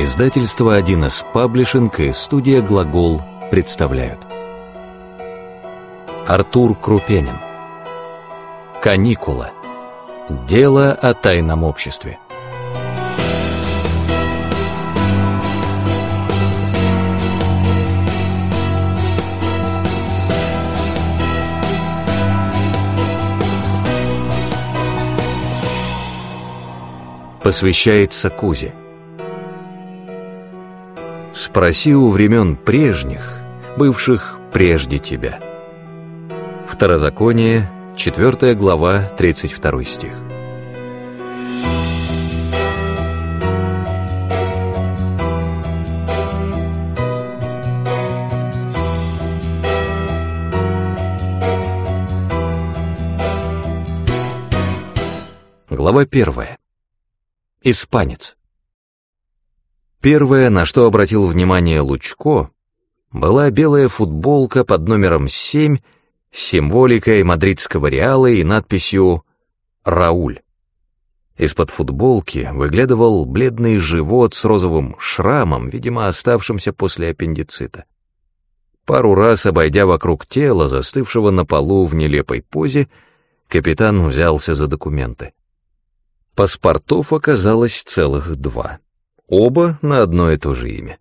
Издательство 1С Паблишинг и студия «Глагол» представляют. Артур Крупенин. Каникула Дело о тайном обществе Посвящается Кузе Спроси у времен прежних, бывших прежде тебя. Второзаконие, 4 глава, 32 стих. Глава первая. Испанец. Первое, на что обратил внимание Лучко, была белая футболка под номером 7 с символикой мадридского реала и надписью «Рауль». Из-под футболки выглядывал бледный живот с розовым шрамом, видимо, оставшимся после аппендицита. Пару раз, обойдя вокруг тела, застывшего на полу в нелепой позе, капитан взялся за документы. Паспортов оказалось целых два. Оба на одно и то же имя.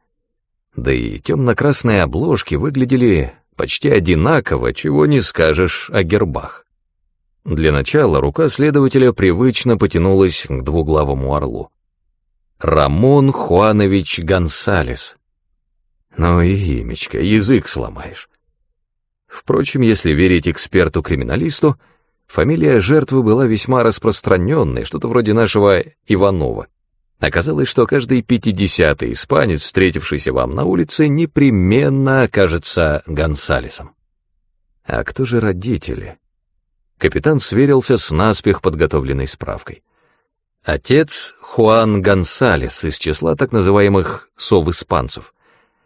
Да и темно-красные обложки выглядели почти одинаково, чего не скажешь о гербах. Для начала рука следователя привычно потянулась к двуглавому орлу. Рамон Хуанович Гонсалес. Ну и имечко, язык сломаешь. Впрочем, если верить эксперту-криминалисту, фамилия жертвы была весьма распространенной, что-то вроде нашего Иванова. Оказалось, что каждый пятидесятый испанец, встретившийся вам на улице, непременно окажется Гонсалесом. А кто же родители? Капитан сверился с наспех подготовленной справкой. Отец Хуан Гонсалес из числа так называемых сов-испанцев.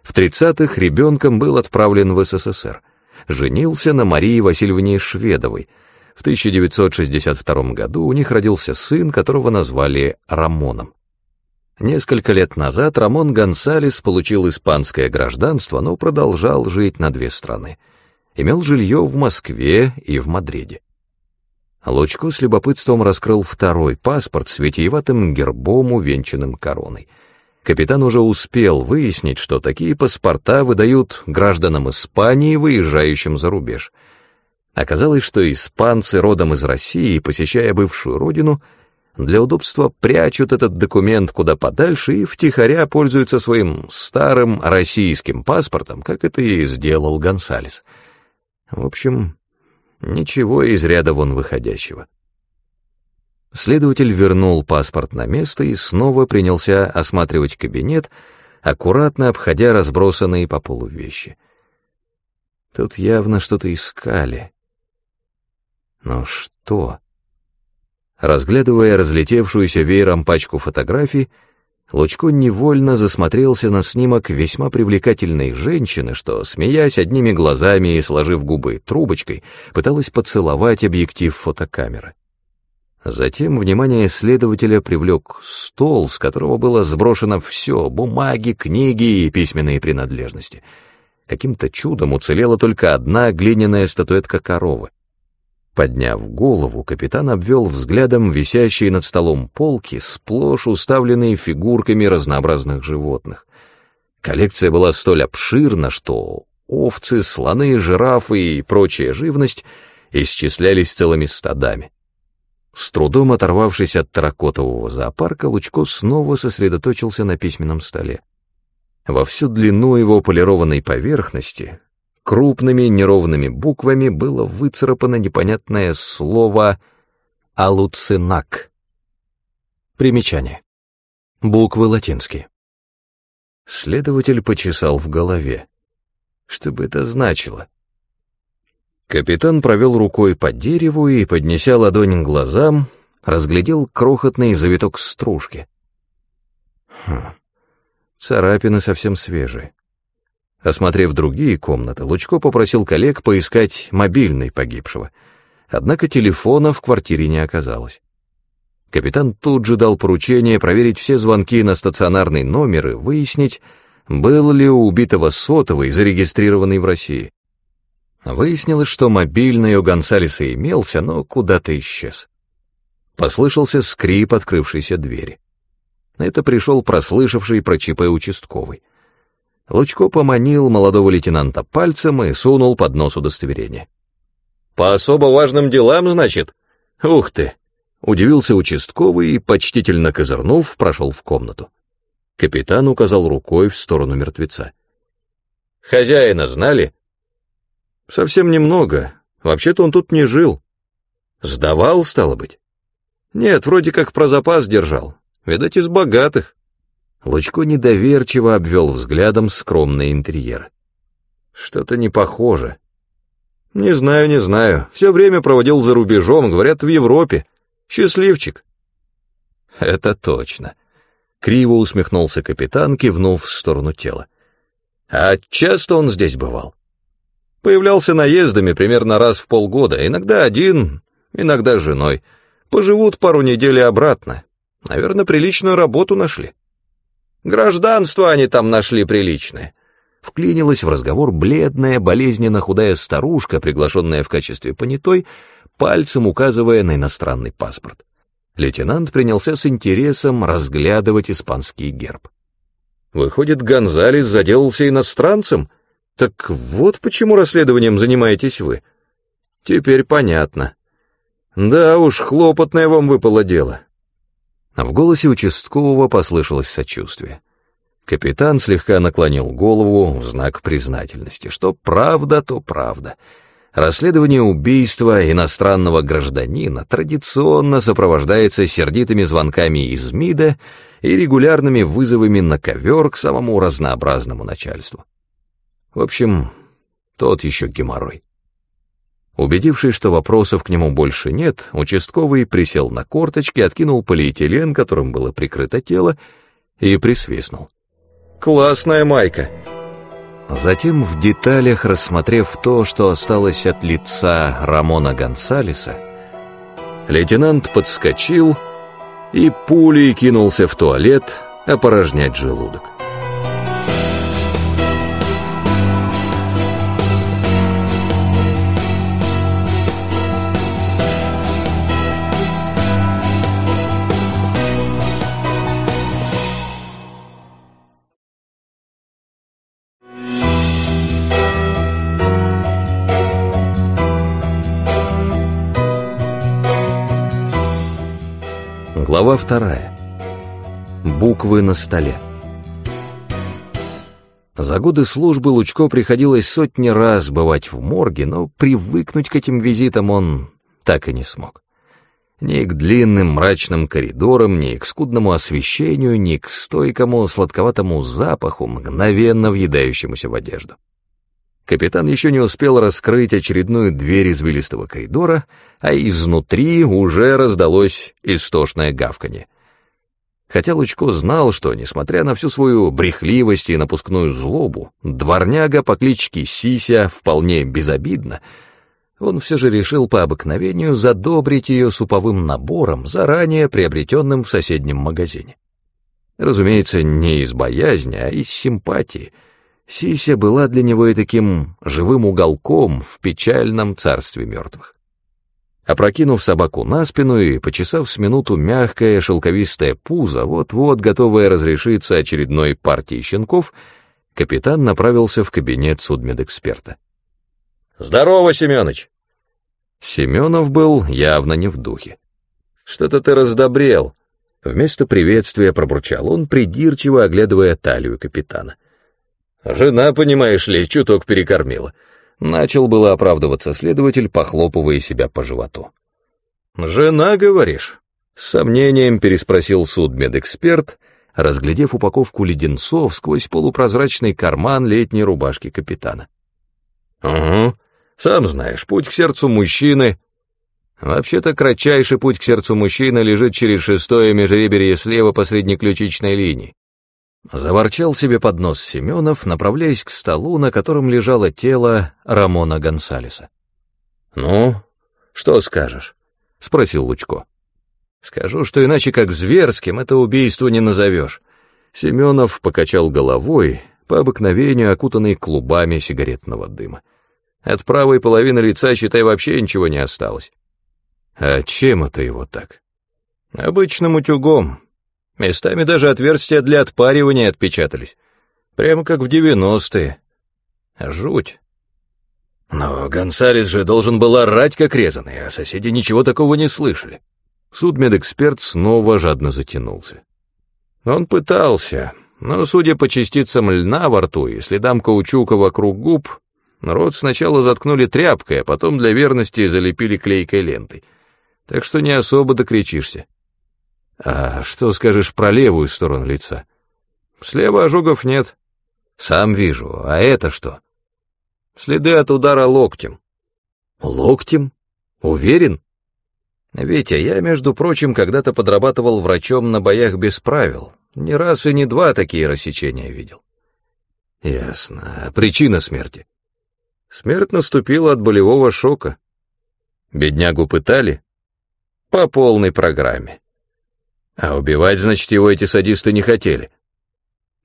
В тридцатых ребенком был отправлен в СССР. Женился на Марии Васильевне Шведовой. В 1962 году у них родился сын, которого назвали Рамоном. Несколько лет назад Рамон Гонсалес получил испанское гражданство, но продолжал жить на две страны. Имел жилье в Москве и в Мадриде. Лучко с любопытством раскрыл второй паспорт с витиеватым гербом, увенчанным короной. Капитан уже успел выяснить, что такие паспорта выдают гражданам Испании, выезжающим за рубеж. Оказалось, что испанцы родом из России, посещая бывшую родину, для удобства прячут этот документ куда подальше и втихаря пользуются своим старым российским паспортом, как это и сделал Гонсалес. В общем, ничего из ряда вон выходящего. Следователь вернул паспорт на место и снова принялся осматривать кабинет, аккуратно обходя разбросанные по полу вещи. Тут явно что-то искали. Но что? Разглядывая разлетевшуюся веером пачку фотографий, Лучко невольно засмотрелся на снимок весьма привлекательной женщины, что, смеясь одними глазами и сложив губы трубочкой, пыталась поцеловать объектив фотокамеры. Затем внимание следователя привлек стол, с которого было сброшено все — бумаги, книги и письменные принадлежности. Каким-то чудом уцелела только одна глиняная статуэтка коровы. Подняв голову, капитан обвел взглядом висящие над столом полки, сплошь уставленные фигурками разнообразных животных. Коллекция была столь обширна, что овцы, слоны, жирафы и прочая живность исчислялись целыми стадами. С трудом оторвавшись от таракотового зоопарка, Лучко снова сосредоточился на письменном столе. Во всю длину его полированной поверхности Крупными неровными буквами было выцарапано непонятное слово «алуцинак». Примечание. Буквы латинские. Следователь почесал в голове. Что бы это значило? Капитан провел рукой по дереву и, поднеся ладонь к глазам, разглядел крохотный завиток стружки. Хм, царапины совсем свежие. Осмотрев другие комнаты, Лучко попросил коллег поискать мобильный погибшего. Однако телефона в квартире не оказалось. Капитан тут же дал поручение проверить все звонки на стационарный номер и выяснить, был ли у убитого сотовый, зарегистрированный в России. Выяснилось, что мобильный у Гонсалеса имелся, но куда-то исчез. Послышался скрип открывшейся двери. Это пришел прослышавший про ЧП участковый. Лучко поманил молодого лейтенанта пальцем и сунул под нос удостоверение. «По особо важным делам, значит? Ух ты!» Удивился участковый и, почтительно козырнув, прошел в комнату. Капитан указал рукой в сторону мертвеца. «Хозяина знали?» «Совсем немного. Вообще-то он тут не жил. Сдавал, стало быть?» «Нет, вроде как про запас держал. Видать, из богатых». Лучко недоверчиво обвел взглядом скромный интерьер. «Что-то не похоже». «Не знаю, не знаю. Все время проводил за рубежом, говорят, в Европе. Счастливчик. Это точно. Криво усмехнулся капитан, кивнув в сторону тела. А часто он здесь бывал? Появлялся наездами примерно раз в полгода, иногда один, иногда с женой. Поживут пару недель и обратно. Наверное, приличную работу нашли. Гражданство они там нашли приличное. Вклинилась в разговор бледная, болезненно худая старушка, приглашенная в качестве понятой, пальцем указывая на иностранный паспорт. Лейтенант принялся с интересом разглядывать испанский герб. Выходит, Гонзалес заделался иностранцем? Так вот почему расследованием занимаетесь вы. Теперь понятно. Да уж, хлопотное вам выпало дело. В голосе участкового послышалось сочувствие. Капитан слегка наклонил голову в знак признательности. Что правда, то правда. Расследование убийства иностранного гражданина традиционно сопровождается сердитыми звонками из МИДа и регулярными вызовами на ковер к самому разнообразному начальству. В общем, тот еще геморрой. Убедившись, что вопросов к нему больше нет, участковый присел на корточки, откинул полиэтилен, которым было прикрыто тело, и присвистнул. «Классная майка!» Затем, в деталях рассмотрев то, что осталось от лица Рамона Гонсалеса, лейтенант подскочил и пулей кинулся в туалет опорожнять желудок. Глава вторая. Буквы на столе. За годы службы Лучко приходилось сотни раз бывать в морге, но привыкнуть к этим визитам он так и не смог. Ни к длинным мрачным коридорам, ни к скудному освещению, ни к стойкому сладковатому запаху, мгновенно въедающемуся в одежду. Капитан еще не успел раскрыть очередную дверь извилистого коридора, а изнутри уже раздалось истошное гавканье. Хотя Лучко знал, что, несмотря на всю свою брехливость и напускную злобу, дворняга по кличке Сися вполне безобидна, он все же решил по обыкновению задобрить ее суповым набором, заранее приобретенным в соседнем магазине. Разумеется, не из боязни, а из симпатии — Сися была для него и таким живым уголком в печальном царстве мертвых. Опрокинув собаку на спину и почесав с минуту мягкое шелковистое пузо, вот-вот готовое разрешиться очередной партии щенков, капитан направился в кабинет судмедэксперта. «Здорово, Семёныч!» Семенов был явно не в духе. «Что-то ты раздобрел!» Вместо приветствия пробурчал он, придирчиво оглядывая талию капитана. Жена, понимаешь ли, чуток перекормила. Начал было оправдываться следователь, похлопывая себя по животу. «Жена, говоришь?» С сомнением переспросил судмедэксперт, разглядев упаковку леденцов сквозь полупрозрачный карман летней рубашки капитана. «Угу, сам знаешь, путь к сердцу мужчины...» «Вообще-то кратчайший путь к сердцу мужчины лежит через шестое межреберье слева по среднеключичной линии. Заворчал себе под нос Семенов, направляясь к столу, на котором лежало тело Рамона Гонсалеса. «Ну, что скажешь?» — спросил Лучко. Скажу, что иначе как зверским это убийство не назовешь. Семенов покачал головой, по обыкновению окутанный клубами сигаретного дыма. От правой половины лица, считай, вообще ничего не осталось. А чем это его так? Обычным утюгом. Местами даже отверстия для отпаривания отпечатались. Прямо как в девяностые. Жуть. Но Гонсалес же должен был орать, как резанный, а соседи ничего такого не слышали. Судмедэксперт снова жадно затянулся. Он пытался, но, судя по частицам льна во рту и следам каучука вокруг губ, рот сначала заткнули тряпкой, а потом для верности залепили клейкой лентой. Так что не особо докричишься. А что скажешь про левую сторону лица? Слева ожогов нет. Сам вижу. А это что? Следы от удара локтем. Локтем? Уверен? Витя, я, между прочим, когда-то подрабатывал врачом на боях без правил. Не раз и не два такие рассечения видел. Ясно. А причина смерти? Смерть наступила от болевого шока. Беднягу пытали? По полной программе. А убивать, значит, его эти садисты не хотели.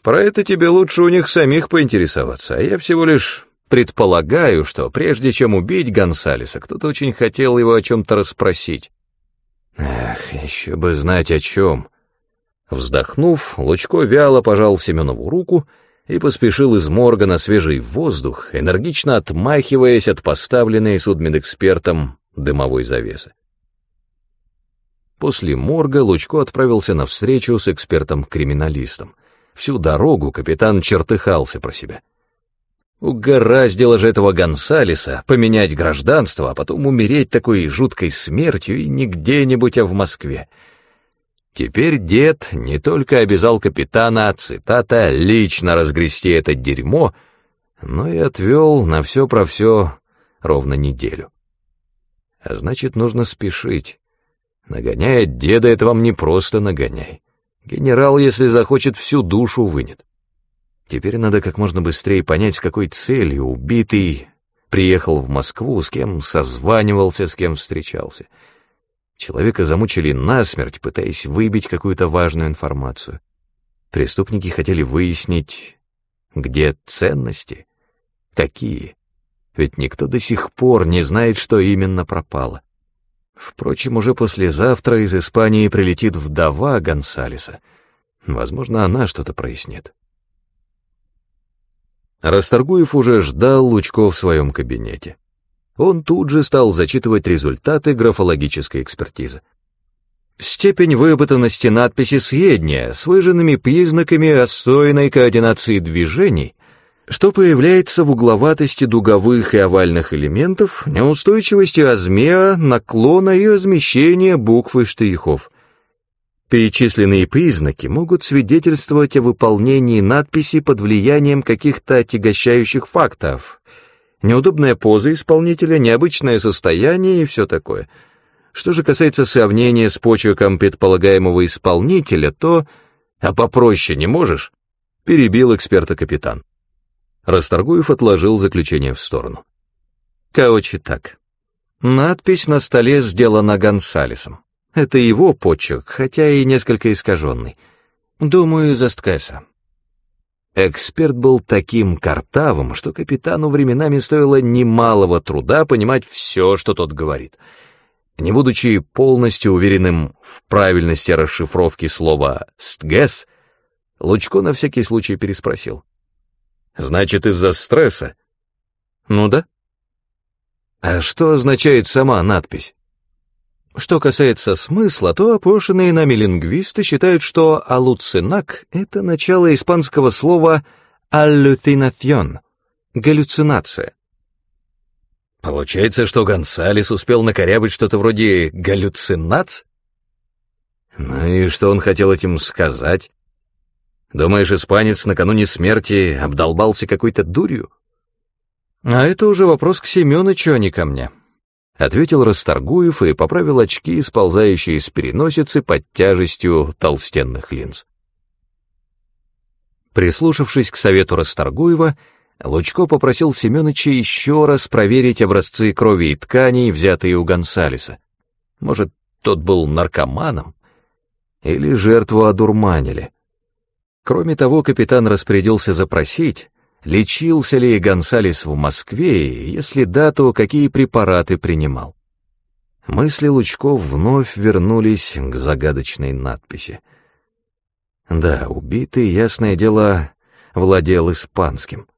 Про это тебе лучше у них самих поинтересоваться, а я всего лишь предполагаю, что прежде чем убить Гонсалеса, кто-то очень хотел его о чем-то расспросить. Эх, еще бы знать о чем. Вздохнув, Лучко вяло пожал Семенову руку и поспешил из морга на свежий воздух, энергично отмахиваясь от поставленной судмедэкспертом дымовой завесы. После морга Лучко отправился на встречу с экспертом-криминалистом. Всю дорогу капитан чертыхался про себя. Угораздило же этого Гонсалеса поменять гражданство, а потом умереть такой жуткой смертью и не где-нибудь, а в Москве. Теперь дед не только обязал капитана, цитата, лично разгрести это дерьмо, но и отвел на все про все ровно неделю. А значит, нужно спешить. Нагоняя деда, это вам не просто нагоняй. Генерал, если захочет, всю душу вынет. Теперь надо как можно быстрее понять, с какой целью убитый приехал в Москву, с кем созванивался, с кем встречался. Человека замучили насмерть, пытаясь выбить какую-то важную информацию. Преступники хотели выяснить, где ценности, какие. Ведь никто до сих пор не знает, что именно пропало. Впрочем, уже послезавтра из Испании прилетит вдова Гонсалеса. Возможно, она что-то прояснит. Расторгуев уже ждал Лучко в своем кабинете. Он тут же стал зачитывать результаты графологической экспертизы. Степень выработанности надписи съедния с выжженными признаками отстойной координации движений что появляется в угловатости дуговых и овальных элементов, неустойчивости размера, наклона и размещения букв и штрихов. Перечисленные признаки могут свидетельствовать о выполнении надписи под влиянием каких-то отягощающих факторов. Неудобная поза исполнителя, необычное состояние и все такое. Что же касается сравнения с почерком предполагаемого исполнителя, то... А попроще не можешь? Перебил эксперта капитан. Расторгуев отложил заключение в сторону. Короче так. Надпись на столе сделана Гонсалесом. Это его почерк, хотя и несколько искаженный. Думаю, из Эсткеса. Эксперт был таким картавым, что капитану временами стоило немалого труда понимать все, что тот говорит. Не будучи полностью уверенным в правильности расшифровки слова «стгес», Лучко на всякий случай переспросил. Значит, из-за стресса? Ну да. А что означает сама надпись? Что касается смысла, то опрошенные нами лингвисты считают, что «аллуцинак» — это начало испанского слова «аллюцинаción» — галлюцинация. Получается, что Гонсалес успел накорябать что-то вроде галлюцинац? Ну и что он хотел этим сказать? Думаешь, испанец накануне смерти обдолбался какой-то дурью? А это уже вопрос к Семёнычу, а не ко мне. Ответил Расторгуев и поправил очки, сползающие с переносицы под тяжестью толстенных линз. Прислушавшись к совету Расторгуева, Лучко попросил Семёныча еще раз проверить образцы крови и тканей, взятые у Гонсалеса. Может, тот был наркоманом, или жертву одурманили. Кроме того, капитан распорядился запросить, лечился ли Гонсалес в Москве, и если да, то какие препараты принимал. Мысли Лучков вновь вернулись к загадочной надписи. Да, убитый, ясное дело, владел испанским.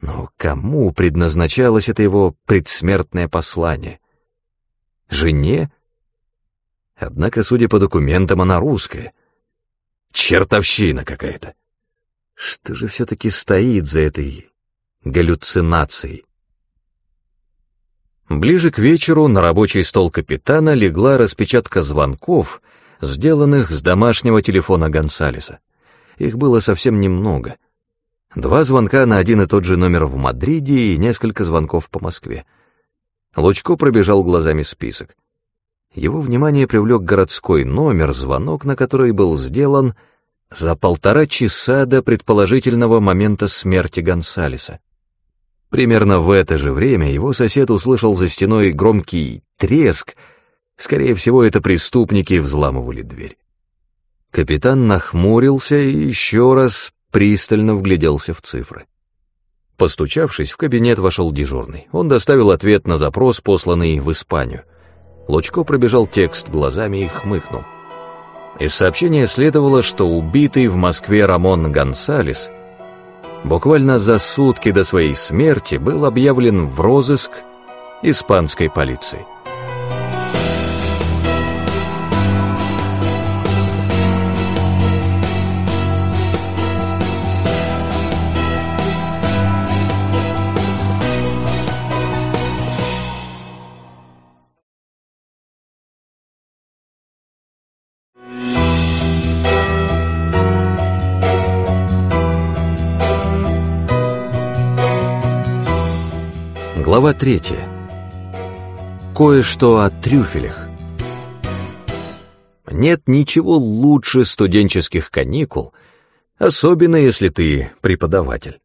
Но кому предназначалось это его предсмертное послание? Жене? Однако, судя по документам, она русская. Чертовщина какая-то. Что же все-таки стоит за этой галлюцинацией? Ближе к вечеру на рабочий стол капитана легла распечатка звонков, сделанных с домашнего телефона Гонсалеса. Их было совсем немного. Два звонка на один и тот же номер в Мадриде и несколько звонков по Москве. Лучко пробежал глазами список. Его внимание привлек городской номер, звонок на который был сделан за полтора часа до предположительного момента смерти Гонсалеса. Примерно в это же время его сосед услышал за стеной громкий треск, скорее всего, это преступники взламывали дверь. Капитан нахмурился и еще раз пристально вгляделся в цифры. Постучавшись, в кабинет вошел дежурный. Он доставил ответ на запрос, посланный в Испанию. Лучко пробежал текст глазами и хмыкнул. Из сообщения следовало, что убитый в Москве Рамон Гонсалес буквально за сутки до своей смерти был объявлен в розыск испанской полицией. Глава третья. Кое-что о трюфелях. Нет ничего лучше студенческих каникул, особенно если ты преподаватель.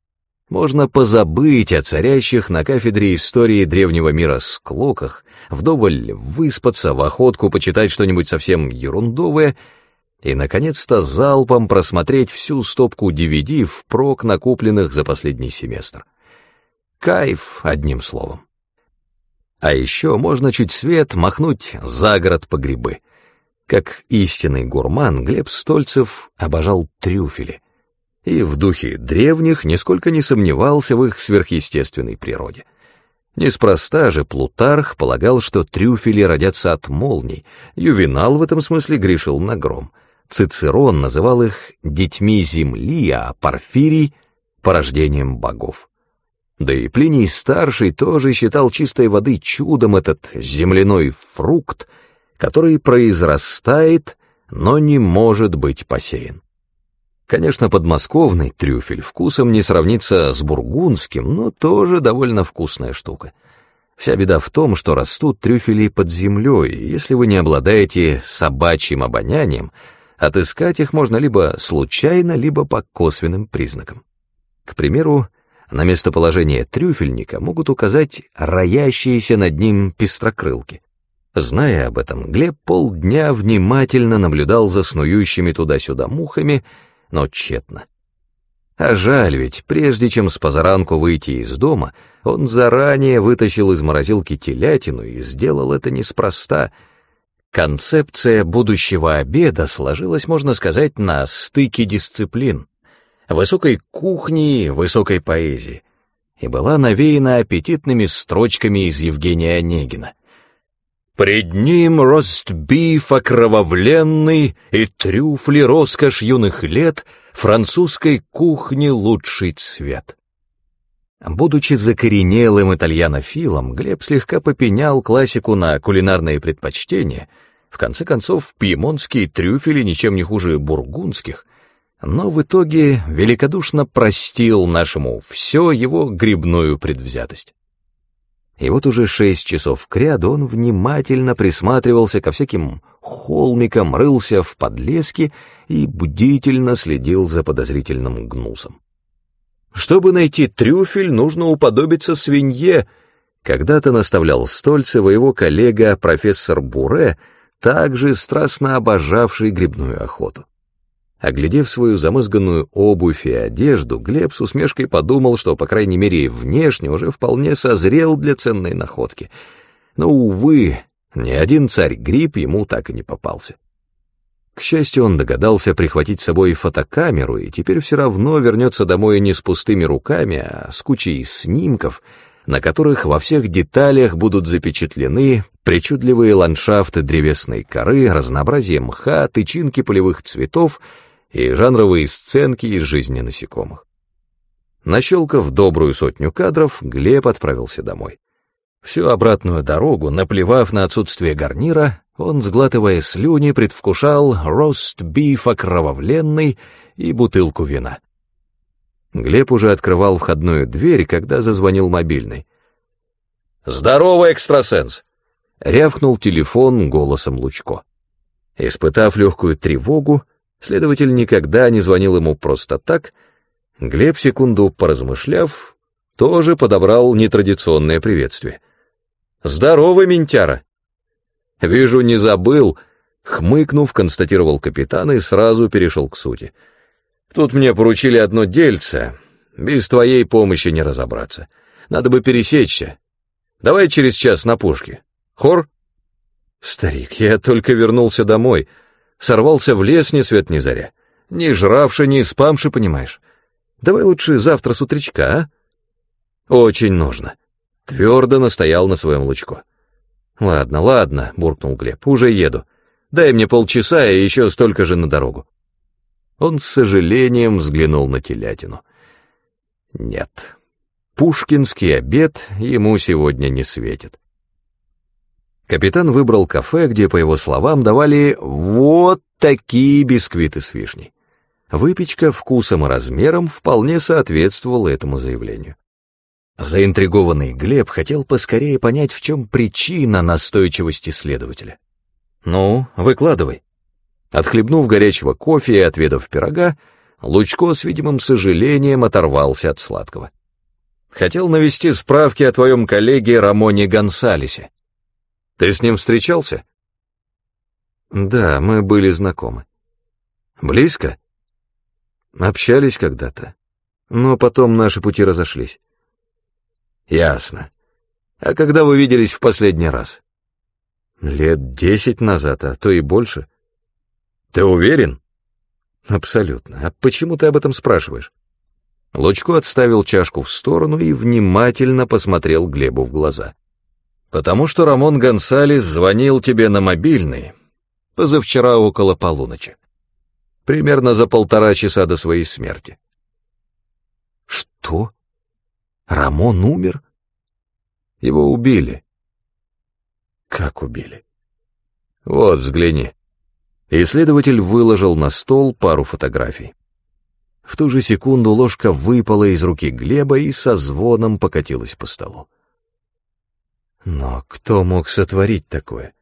Можно позабыть о царящих на кафедре истории древнего мира склоках, вдоволь выспаться, в охотку почитать что-нибудь совсем ерундовое и, наконец-то, залпом просмотреть всю стопку DVD впрок накупленных за последний семестр. Кайф, одним словом. А еще можно чуть свет махнуть за город по грибы. Как истинный гурман, Глеб Стольцев обожал трюфели. И в духе древних нисколько не сомневался в их сверхъестественной природе. Неспроста же Плутарх полагал, что трюфели родятся от молний, Ювенал в этом смысле грешил на гром. Цицерон называл их «детьми земли», а Порфирий — порождением богов. Да и Плиний Старший тоже считал чистой воды чудом этот земляной фрукт, который произрастает, но не может быть посеян. Конечно, подмосковный трюфель вкусом не сравнится с бургундским, но тоже довольно вкусная штука. Вся беда в том, что растут трюфели под землей, и если вы не обладаете собачьим обонянием, отыскать их можно либо случайно, либо по косвенным признакам. К примеру, на местоположение трюфельника могут указать роящиеся над ним пестрокрылки. Зная об этом, Глеб полдня внимательно наблюдал за снующими туда-сюда мухами, но тщетно. А жаль ведь, прежде чем с позаранку выйти из дома, он заранее вытащил из морозилки телятину и сделал это неспроста. Концепция будущего обеда сложилась, можно сказать, на стыке дисциплин высокой кухни, высокой поэзии, и была навеяна аппетитными строчками из Евгения Онегина. Пред ним ростбиф окровавленный и трюфли роскошь юных лет, французской кухни лучший цвет. Будучи закоренелым итальянофилом, Глеб слегка попенял классику на кулинарные предпочтения. В конце концов, пьемонтские трюфели ничем не хуже бургундских, но в итоге великодушно простил нашему все его грибную предвзятость. И вот уже шесть часов кряду он внимательно присматривался ко всяким холмикам, рылся в подлеске и бдительно следил за подозрительным гнусом. Чтобы найти трюфель, нужно уподобиться свинье. Когда-то наставлял Стольцева его коллега профессор Буре, также страстно обожавший грибную охоту. Оглядев свою замызганную обувь и одежду, Глеб с усмешкой подумал, что, по крайней мере, внешне уже вполне созрел для ценной находки. Но, увы, ни один царь-гриб ему так и не попался. К счастью, он догадался прихватить с собой фотокамеру, и теперь все равно вернется домой не с пустыми руками, а с кучей снимков, на которых во всех деталях будут запечатлены причудливые ландшафты древесной коры, разнообразие мха, тычинки полевых цветов и жанровые сценки из жизни насекомых. Нащелкав добрую сотню кадров, Глеб отправился домой. Всю обратную дорогу, наплевав на отсутствие гарнира, он, сглатывая слюни, предвкушал рост-биф окровавленный и бутылку вина. Глеб уже открывал входную дверь, когда зазвонил мобильный. «Здорово, экстрасенс!» — рявкнул телефон голосом Лучко. Испытав легкую тревогу, следователь никогда не звонил ему просто так, Глеб, секунду поразмышляв, тоже подобрал нетрадиционное приветствие. «Здорово, ментяра!» «Вижу, не забыл», — хмыкнув, констатировал капитан и сразу перешел к сути. «Тут мне поручили одно дельце. Без твоей помощи не разобраться. Надо бы пересечься. Давай через час на пушке. Хор?» «Старик, я только вернулся домой. Сорвался в лес ни свет ни заря. Не жравши, не спамши, понимаешь. Давай лучше завтра с утречка, а?» «Очень нужно», — твердо настоял на своем лучко. «Ладно, ладно», — буркнул Глеб, — «уже еду. Дай мне полчаса и еще столько же на дорогу». Он с сожалением взглянул на телятину. Нет, пушкинский обед ему сегодня не светит. Капитан выбрал кафе, где, по его словам, давали вот такие бисквиты с вишней. Выпечка вкусом и размером вполне соответствовала этому заявлению. Заинтригованный Глеб хотел поскорее понять, в чем причина настойчивости следователя. «Ну, выкладывай». Отхлебнув горячего кофе и отведав пирога, Лучко с видимым сожалением оторвался от сладкого. «Хотел навести справки о твоем коллеге Рамоне Гонсалесе. Ты с ним встречался?» «Да, мы были знакомы». «Близко?» «Общались когда-то, но потом наши пути разошлись». Ясно. А когда вы виделись в последний раз? Лет десять назад, а то и больше. Ты уверен? Абсолютно. А почему ты об этом спрашиваешь? Лучко отставил чашку в сторону и внимательно посмотрел Глебу в глаза. «Потому что Рамон Гонсалес звонил тебе на мобильный позавчера около полуночи. Примерно за полтора часа до своей смерти». «Что?» Рамон умер? Его убили. Как убили? Вот, взгляни. Исследователь выложил на стол пару фотографий. В ту же секунду ложка выпала из руки Глеба и со звоном покатилась по столу. Но кто мог сотворить такое?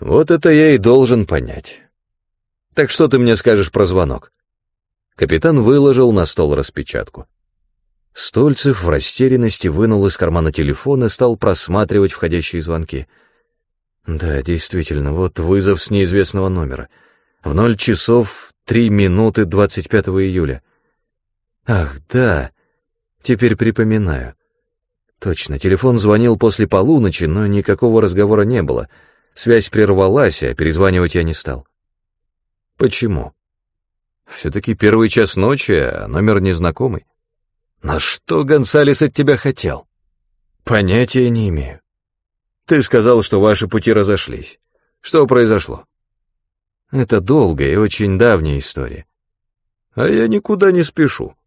Вот это я и должен понять. Так что ты мне скажешь про звонок? Капитан выложил на стол распечатку. Стольцев в растерянности вынул из кармана телефон и стал просматривать входящие звонки. Да, действительно, вот вызов с неизвестного номера. В ноль часов три минуты двадцать пятого июля. Ах, да, теперь припоминаю. Точно, телефон звонил после полуночи, но никакого разговора не было. Связь прервалась, а перезванивать я не стал. Почему? Все-таки первый час ночи, а номер незнакомый. Но что Гонсалес от тебя хотел? Понятия не имею. Ты сказал, что ваши пути разошлись. Что произошло? Это долгая и очень давняя история. А я никуда не спешу.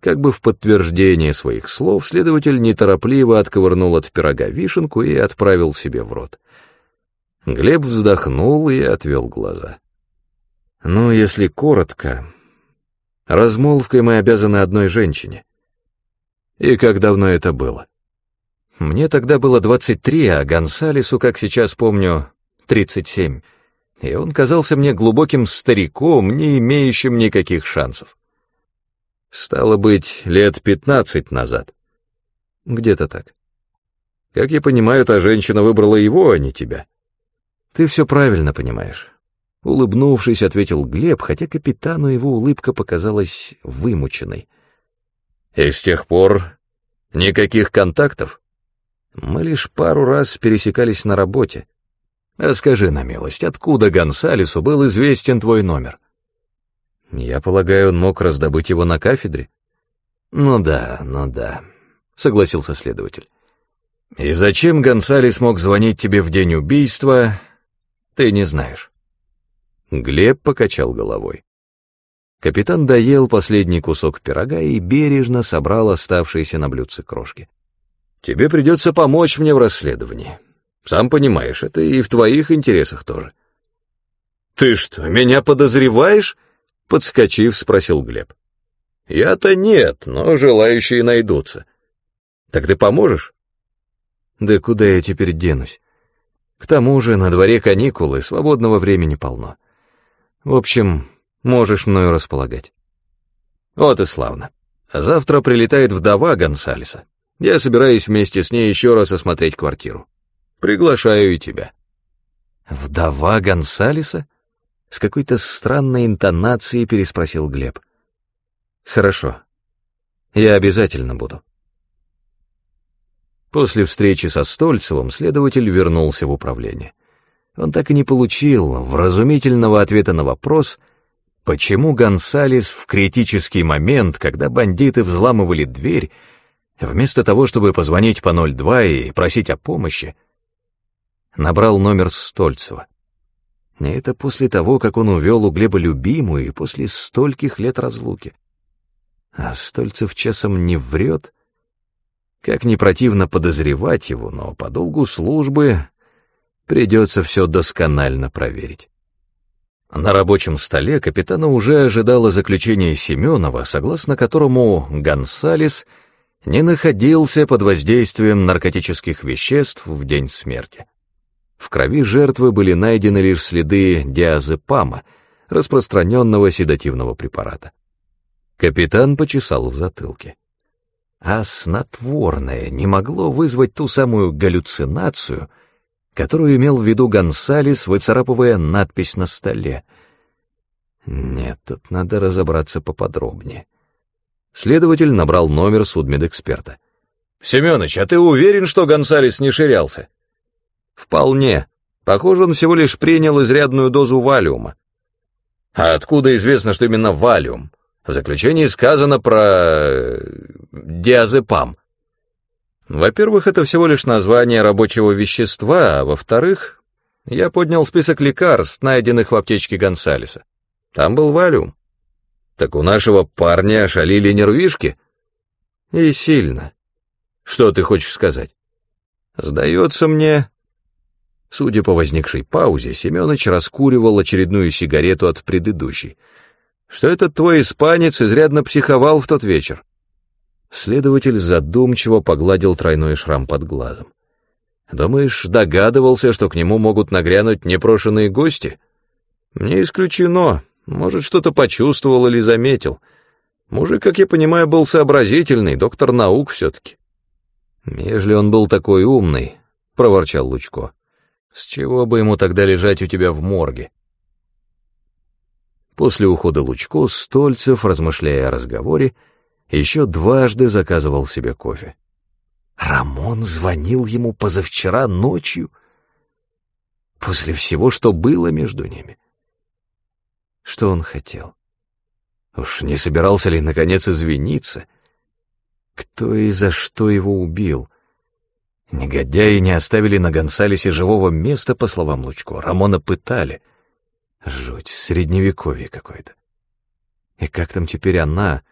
Как бы в подтверждение своих слов, следователь неторопливо отковырнул от пирога вишенку и отправил себе в рот. Глеб вздохнул и отвел глаза. Ну, если коротко, Размолвкой мы обязаны одной женщине. И как давно это было? Мне тогда было 23, а Гонсалесу, как сейчас помню, 37. И он казался мне глубоким стариком, не имеющим никаких шансов. Стало быть, лет 15 назад. Где-то так. Как я понимаю, та женщина выбрала его, а не тебя. Ты все правильно понимаешь. Улыбнувшись, ответил Глеб, хотя капитану его улыбка показалась вымученной. И с тех пор никаких контактов? Мы лишь пару раз пересекались на работе. А скажи на милость, откуда Гонсалесу был известен твой номер? Я полагаю, он мог раздобыть его на кафедре? Ну да, ну да, согласился следователь. И зачем Гонсалес мог звонить тебе в день убийства, ты не знаешь. Глеб покачал головой. Капитан доел последний кусок пирога и бережно собрал оставшиеся на блюдце крошки. «Тебе придется помочь мне в расследовании. Сам понимаешь, это и в твоих интересах тоже». «Ты что, меня подозреваешь?» — подскочив, спросил Глеб. «Я-то нет, но желающие найдутся. Так ты поможешь?» «Да куда я теперь денусь? К тому же на дворе каникулы, свободного времени полно. В общем, можешь мною располагать. Вот и славно. завтра прилетает вдова Гонсалеса. Я собираюсь вместе с ней еще раз осмотреть квартиру. Приглашаю и тебя. Вдова Гонсалеса? С какой-то странной интонацией переспросил Глеб. Хорошо. Я обязательно буду. После встречи со Стольцевым следователь вернулся в управление. Он так и не получил вразумительного ответа на вопрос, почему Гонсалес в критический момент, когда бандиты взламывали дверь, вместо того, чтобы позвонить по 02 и просить о помощи, набрал номер Стольцева. И это после того, как он увел у Глеба любимую и после стольких лет разлуки. А Стольцев часом не врет. Как не противно подозревать его, но по долгу службы Придется все досконально проверить. На рабочем столе капитана уже ожидало заключение Семенова, согласно которому Гонсалес не находился под воздействием наркотических веществ в день смерти. В крови жертвы были найдены лишь следы диазепама, распространенного седативного препарата. Капитан почесал в затылке. А снотворное не могло вызвать ту самую галлюцинацию, которую имел в виду Гонсалес, выцарапывая надпись на столе. Нет, тут надо разобраться поподробнее. Следователь набрал номер судмедэксперта. «Семёныч, а ты уверен, что Гонсалес не ширялся?» «Вполне. Похоже, он всего лишь принял изрядную дозу валиума». «А откуда известно, что именно валиум? В заключении сказано про... Э, диазепам. Во-первых, это всего лишь название рабочего вещества, а во-вторых, я поднял список лекарств, найденных в аптечке Гонсалеса. Там был валюм. Так у нашего парня ошалили нервишки? И сильно. Что ты хочешь сказать? Сдается мне... Судя по возникшей паузе, Семёныч раскуривал очередную сигарету от предыдущей. Что этот твой испанец изрядно психовал в тот вечер. Следователь задумчиво погладил тройной шрам под глазом. «Думаешь, догадывался, что к нему могут нагрянуть непрошенные гости?» «Не исключено. Может, что-то почувствовал или заметил. Мужик, как я понимаю, был сообразительный, доктор наук все-таки». «Ежели он был такой умный», — проворчал Лучко, — «с чего бы ему тогда лежать у тебя в морге?» После ухода Лучко Стольцев, размышляя о разговоре, — еще дважды заказывал себе кофе. Рамон звонил ему позавчера ночью, после всего, что было между ними. Что он хотел? Уж не собирался ли, наконец, извиниться? Кто и за что его убил? Негодяи не оставили на Гонсалесе живого места, по словам Лучко. Рамона пытали. Жуть, средневековье какое-то. И как там теперь она,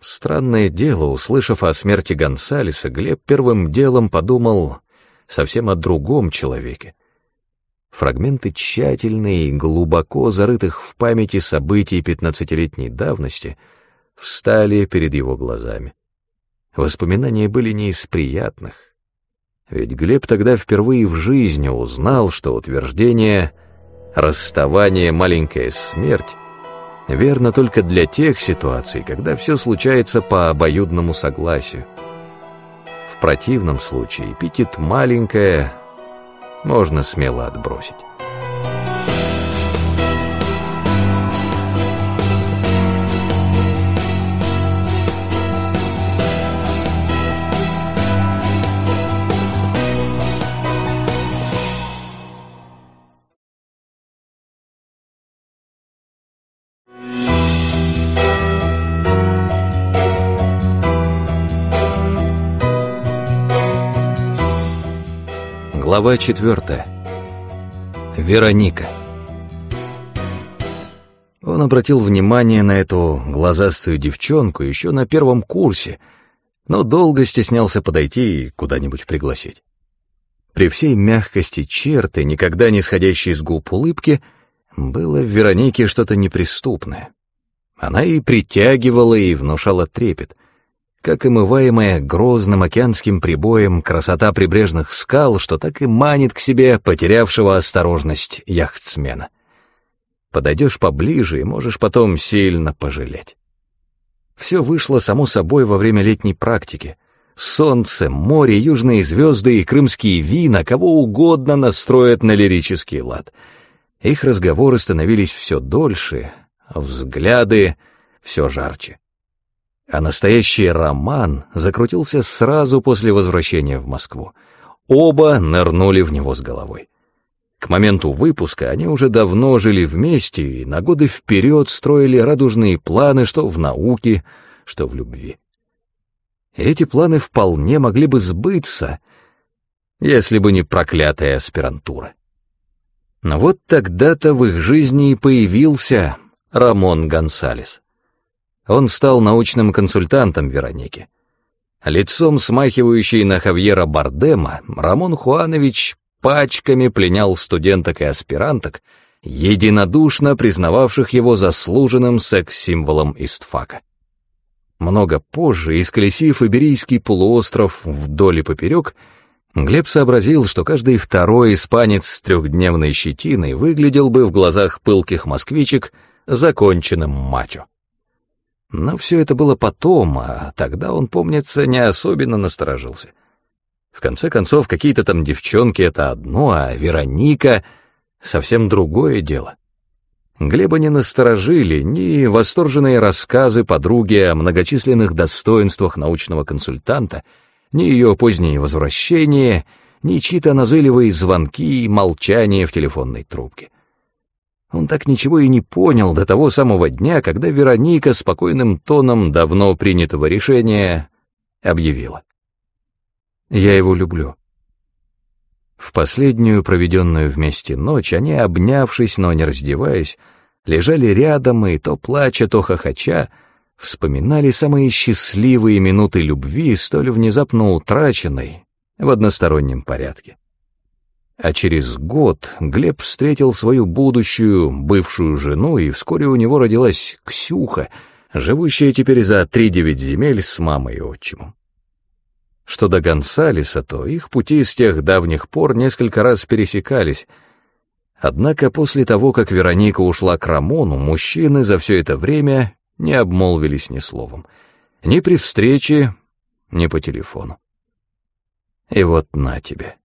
Странное дело, услышав о смерти Гонсалеса, Глеб первым делом подумал совсем о другом человеке. Фрагменты тщательные и глубоко зарытых в памяти событий пятнадцатилетней давности встали перед его глазами. Воспоминания были не из приятных. Ведь Глеб тогда впервые в жизни узнал, что утверждение «расставание — маленькая смерть» верно только для тех ситуаций, когда все случается по обоюдному согласию. В противном случае эпитет «маленькая» можно смело отбросить. Глава четвертая. Вероника. Он обратил внимание на эту глазастую девчонку еще на первом курсе, но долго стеснялся подойти и куда-нибудь пригласить. При всей мягкости черты, никогда не сходящей с губ улыбки, было в Веронике что-то неприступное. Она и притягивала, и внушала трепет — как омываемая грозным океанским прибоем красота прибрежных скал, что так и манит к себе потерявшего осторожность яхтсмена. Подойдешь поближе и можешь потом сильно пожалеть. Все вышло само собой во время летней практики. Солнце, море, южные звезды и крымские вина кого угодно настроят на лирический лад. Их разговоры становились все дольше, а взгляды все жарче а настоящий роман закрутился сразу после возвращения в Москву. Оба нырнули в него с головой. К моменту выпуска они уже давно жили вместе и на годы вперед строили радужные планы что в науке, что в любви. эти планы вполне могли бы сбыться, если бы не проклятая аспирантура. Но вот тогда-то в их жизни и появился Рамон Гонсалес. Он стал научным консультантом Вероники. Лицом смахивающий на Хавьера Бардема, Рамон Хуанович пачками пленял студенток и аспиранток, единодушно признававших его заслуженным секс-символом истфака. Много позже, исколесив Иберийский полуостров вдоль и поперек, Глеб сообразил, что каждый второй испанец с трехдневной щетиной выглядел бы в глазах пылких москвичек законченным мачо. Но все это было потом, а тогда он, помнится, не особенно насторожился. В конце концов, какие-то там девчонки — это одно, а Вероника — совсем другое дело. Глеба не насторожили ни восторженные рассказы подруги о многочисленных достоинствах научного консультанта, ни ее позднее возвращение, ни чьи-то назойливые звонки и молчание в телефонной трубке. Он так ничего и не понял до того самого дня, когда Вероника спокойным тоном давно принятого решения объявила. «Я его люблю». В последнюю проведенную вместе ночь они, обнявшись, но не раздеваясь, лежали рядом и то плача, то хохоча, вспоминали самые счастливые минуты любви, столь внезапно утраченной в одностороннем порядке. А через год Глеб встретил свою будущую, бывшую жену, и вскоре у него родилась Ксюха, живущая теперь за три девять земель с мамой и отчимом. Что до Гонсалеса, то их пути с тех давних пор несколько раз пересекались. Однако после того, как Вероника ушла к Рамону, мужчины за все это время не обмолвились ни словом. Ни при встрече, ни по телефону. И вот на тебе.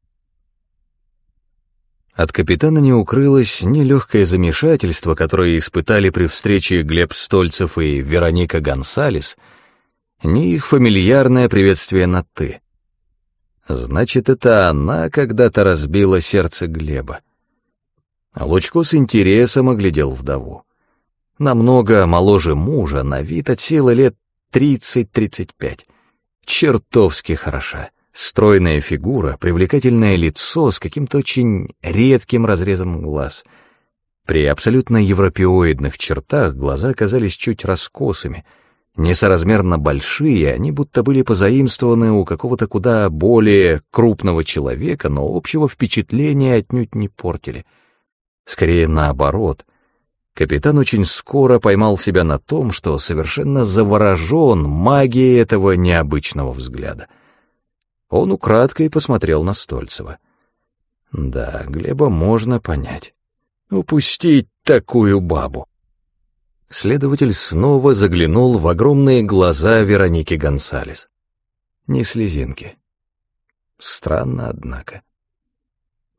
От капитана не укрылось ни легкое замешательство, которое испытали при встрече Глеб Стольцев и Вероника Гонсалес, ни их фамильярное приветствие на «ты». Значит, это она когда-то разбила сердце Глеба. А Лучко с интересом оглядел вдову. Намного моложе мужа, на вид от силы лет тридцать-тридцать пять. Чертовски хороша. Стройная фигура, привлекательное лицо с каким-то очень редким разрезом глаз. При абсолютно европеоидных чертах глаза казались чуть раскосыми, несоразмерно большие, они будто были позаимствованы у какого-то куда более крупного человека, но общего впечатления отнюдь не портили. Скорее наоборот. Капитан очень скоро поймал себя на том, что совершенно заворожен магией этого необычного взгляда — он украдкой посмотрел на Стольцева. Да, Глеба можно понять. Упустить такую бабу. Следователь снова заглянул в огромные глаза Вероники Гонсалес. Ни слезинки. Странно, однако.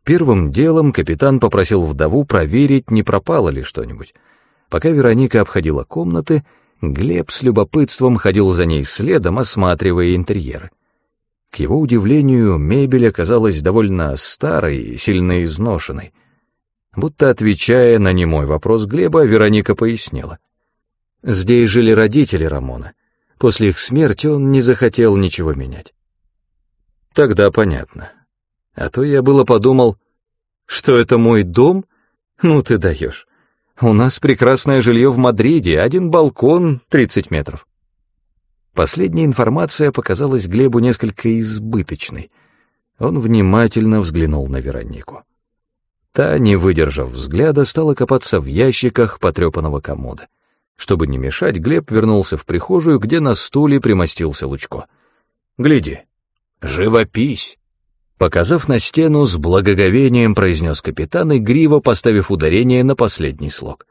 Первым делом капитан попросил вдову проверить, не пропало ли что-нибудь. Пока Вероника обходила комнаты, Глеб с любопытством ходил за ней следом, осматривая интерьеры. К его удивлению, мебель оказалась довольно старой и сильно изношенной. Будто отвечая на немой вопрос Глеба, Вероника пояснила. Здесь жили родители Рамона. После их смерти он не захотел ничего менять. Тогда понятно. А то я было подумал, что это мой дом? Ну ты даешь. У нас прекрасное жилье в Мадриде, один балкон, 30 метров. Последняя информация показалась Глебу несколько избыточной. Он внимательно взглянул на Веронику. Та, не выдержав взгляда, стала копаться в ящиках потрепанного комода. Чтобы не мешать, Глеб вернулся в прихожую, где на стуле примостился Лучко. «Гляди, живопись!» Показав на стену, с благоговением произнес капитан, игриво поставив ударение на последний слог.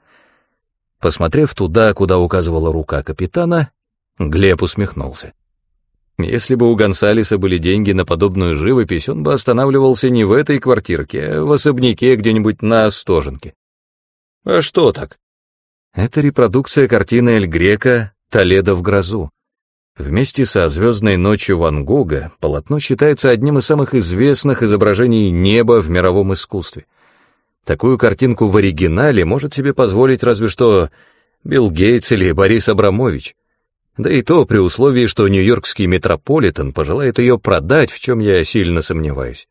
Посмотрев туда, куда указывала рука капитана, Глеб усмехнулся. Если бы у Гонсалеса были деньги на подобную живопись, он бы останавливался не в этой квартирке, а в особняке где-нибудь на Остоженке. А что так? Это репродукция картины Эль Грека «Толедо в грозу». Вместе со «Звездной ночью» Ван Гога полотно считается одним из самых известных изображений неба в мировом искусстве. Такую картинку в оригинале может себе позволить разве что Билл Гейтс или Борис Абрамович. Да и то при условии, что нью-йоркский метрополитен пожелает ее продать, в чем я сильно сомневаюсь.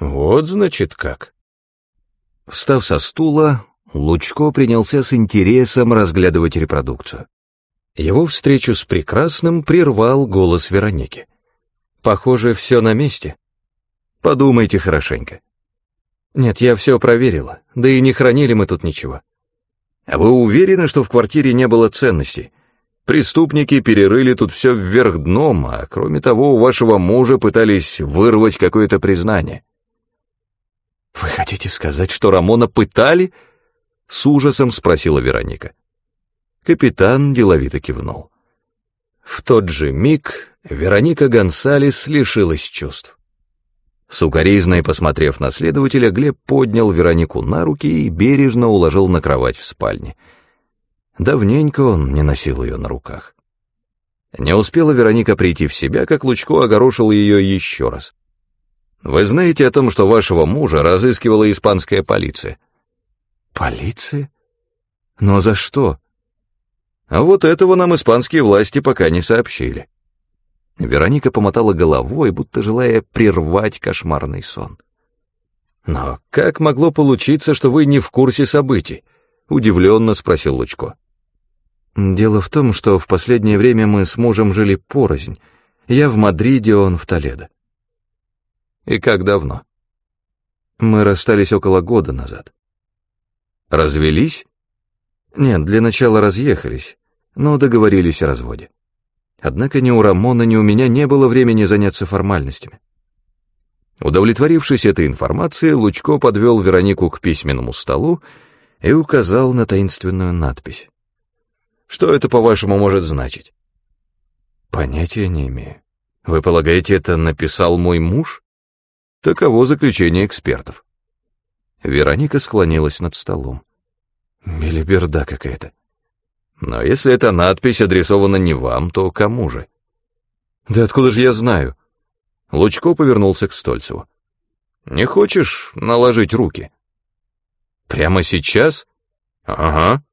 Вот значит как. Встав со стула, Лучко принялся с интересом разглядывать репродукцию. Его встречу с прекрасным прервал голос Вероники. «Похоже, все на месте. Подумайте хорошенько». «Нет, я все проверила, да и не хранили мы тут ничего». «А вы уверены, что в квартире не было ценностей? Преступники перерыли тут все вверх дном, а кроме того, у вашего мужа пытались вырвать какое-то признание». «Вы хотите сказать, что Рамона пытали?» — с ужасом спросила Вероника. Капитан деловито кивнул. В тот же миг Вероника Гонсалес лишилась чувств. Сукоризной посмотрев на следователя, Глеб поднял Веронику на руки и бережно уложил на кровать в спальне. Давненько он не носил ее на руках. Не успела Вероника прийти в себя, как Лучко огорошил ее еще раз. «Вы знаете о том, что вашего мужа разыскивала испанская полиция?» «Полиция? Но за что?» А вот этого нам испанские власти пока не сообщили. Вероника помотала головой, будто желая прервать кошмарный сон. «Но как могло получиться, что вы не в курсе событий?» — удивленно спросил Лучко. «Дело в том, что в последнее время мы с мужем жили порознь. Я в Мадриде, он в Толедо». «И как давно?» «Мы расстались около года назад». «Развелись?» Нет, для начала разъехались, но договорились о разводе. Однако ни у Рамона, ни у меня не было времени заняться формальностями. Удовлетворившись этой информацией, Лучко подвел Веронику к письменному столу и указал на таинственную надпись. «Что это, по-вашему, может значить?» «Понятия не имею. Вы полагаете, это написал мой муж?» Таково заключение экспертов. Вероника склонилась над столом. Белиберда какая-то. Но если эта надпись адресована не вам, то кому же? Да откуда же я знаю? Лучко повернулся к Стольцеву. Не хочешь наложить руки? Прямо сейчас? Ага.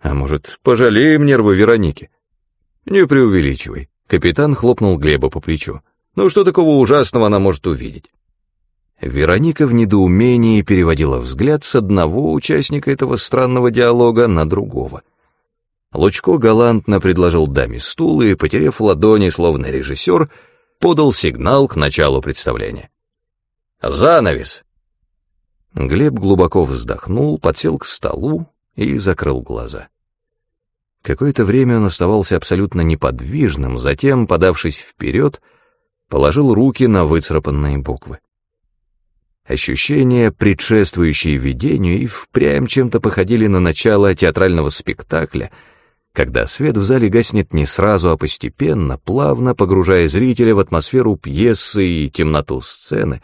А может, пожалеем нервы Вероники? Не преувеличивай. Капитан хлопнул Глеба по плечу. Ну что такого ужасного она может увидеть? Вероника в недоумении переводила взгляд с одного участника этого странного диалога на другого. Лучко галантно предложил даме стул и, потеряв ладони, словно режиссер, подал сигнал к началу представления. «Занавес!» Глеб глубоко вздохнул, подсел к столу и закрыл глаза. Какое-то время он оставался абсолютно неподвижным, затем, подавшись вперед, положил руки на выцарапанные буквы. Ощущения, предшествующие видению, и впрямь чем-то походили на начало театрального спектакля, когда свет в зале гаснет не сразу, а постепенно, плавно погружая зрителя в атмосферу пьесы и темноту сцены,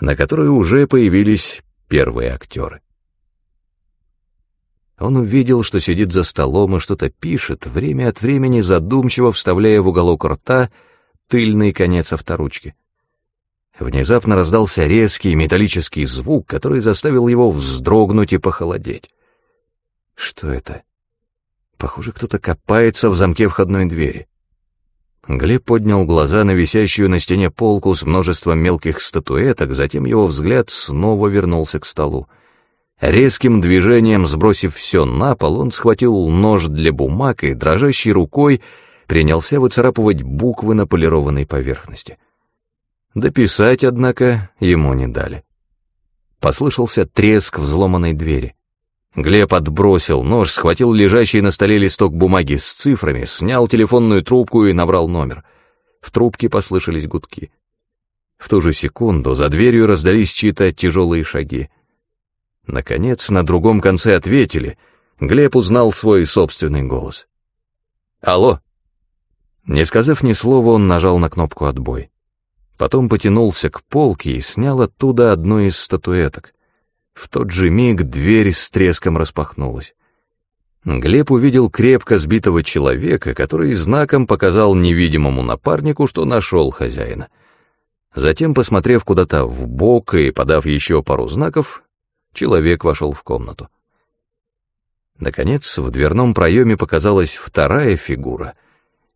на которой уже появились первые актеры. Он увидел, что сидит за столом и что-то пишет, время от времени задумчиво вставляя в уголок рта тыльный конец авторучки. Внезапно раздался резкий металлический звук, который заставил его вздрогнуть и похолодеть. Что это? Похоже, кто-то копается в замке входной двери. Глеб поднял глаза на висящую на стене полку с множеством мелких статуэток, затем его взгляд снова вернулся к столу. Резким движением, сбросив все на пол, он схватил нож для бумаг и дрожащей рукой принялся выцарапывать буквы на полированной поверхности. Дописать, однако, ему не дали. Послышался треск взломанной двери. Глеб отбросил нож, схватил лежащий на столе листок бумаги с цифрами, снял телефонную трубку и набрал номер. В трубке послышались гудки. В ту же секунду за дверью раздались чьи-то тяжелые шаги. Наконец, на другом конце ответили. Глеб узнал свой собственный голос. «Алло!» Не сказав ни слова, он нажал на кнопку «Отбой». Потом потянулся к полке и снял оттуда одну из статуэток. В тот же миг дверь с треском распахнулась. Глеб увидел крепко сбитого человека, который знаком показал невидимому напарнику, что нашел хозяина. Затем, посмотрев куда-то в бок и подав еще пару знаков, человек вошел в комнату. Наконец, в дверном проеме показалась вторая фигура,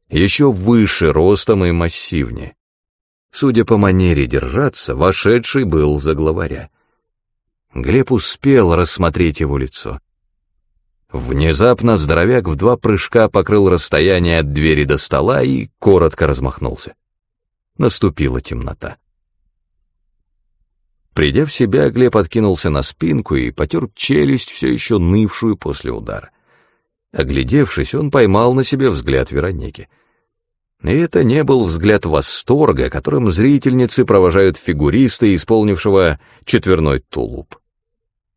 еще выше ростом и массивнее. Судя по манере держаться, вошедший был за главаря. Глеб успел рассмотреть его лицо. Внезапно здоровяк в два прыжка покрыл расстояние от двери до стола и коротко размахнулся. Наступила темнота. Придя в себя, Глеб откинулся на спинку и потер челюсть, все еще нывшую после удара. Оглядевшись, он поймал на себе взгляд Вероники. И это не был взгляд восторга, которым зрительницы провожают фигуриста, исполнившего четверной тулуп.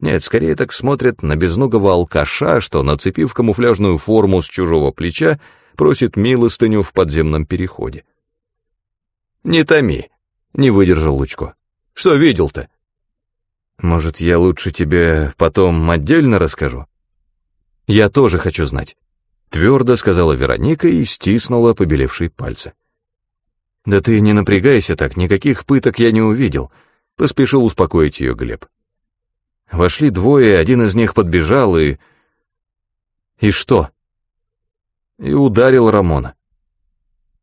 Нет, скорее так смотрят на безногого алкаша, что, нацепив камуфляжную форму с чужого плеча, просит милостыню в подземном переходе. «Не томи», — не выдержал Лучко. «Что видел-то?» «Может, я лучше тебе потом отдельно расскажу?» «Я тоже хочу знать», — твердо сказала Вероника и стиснула побелевшие пальцы. «Да ты не напрягайся так, никаких пыток я не увидел», — поспешил успокоить ее Глеб. Вошли двое, один из них подбежал и... И что? И ударил Рамона.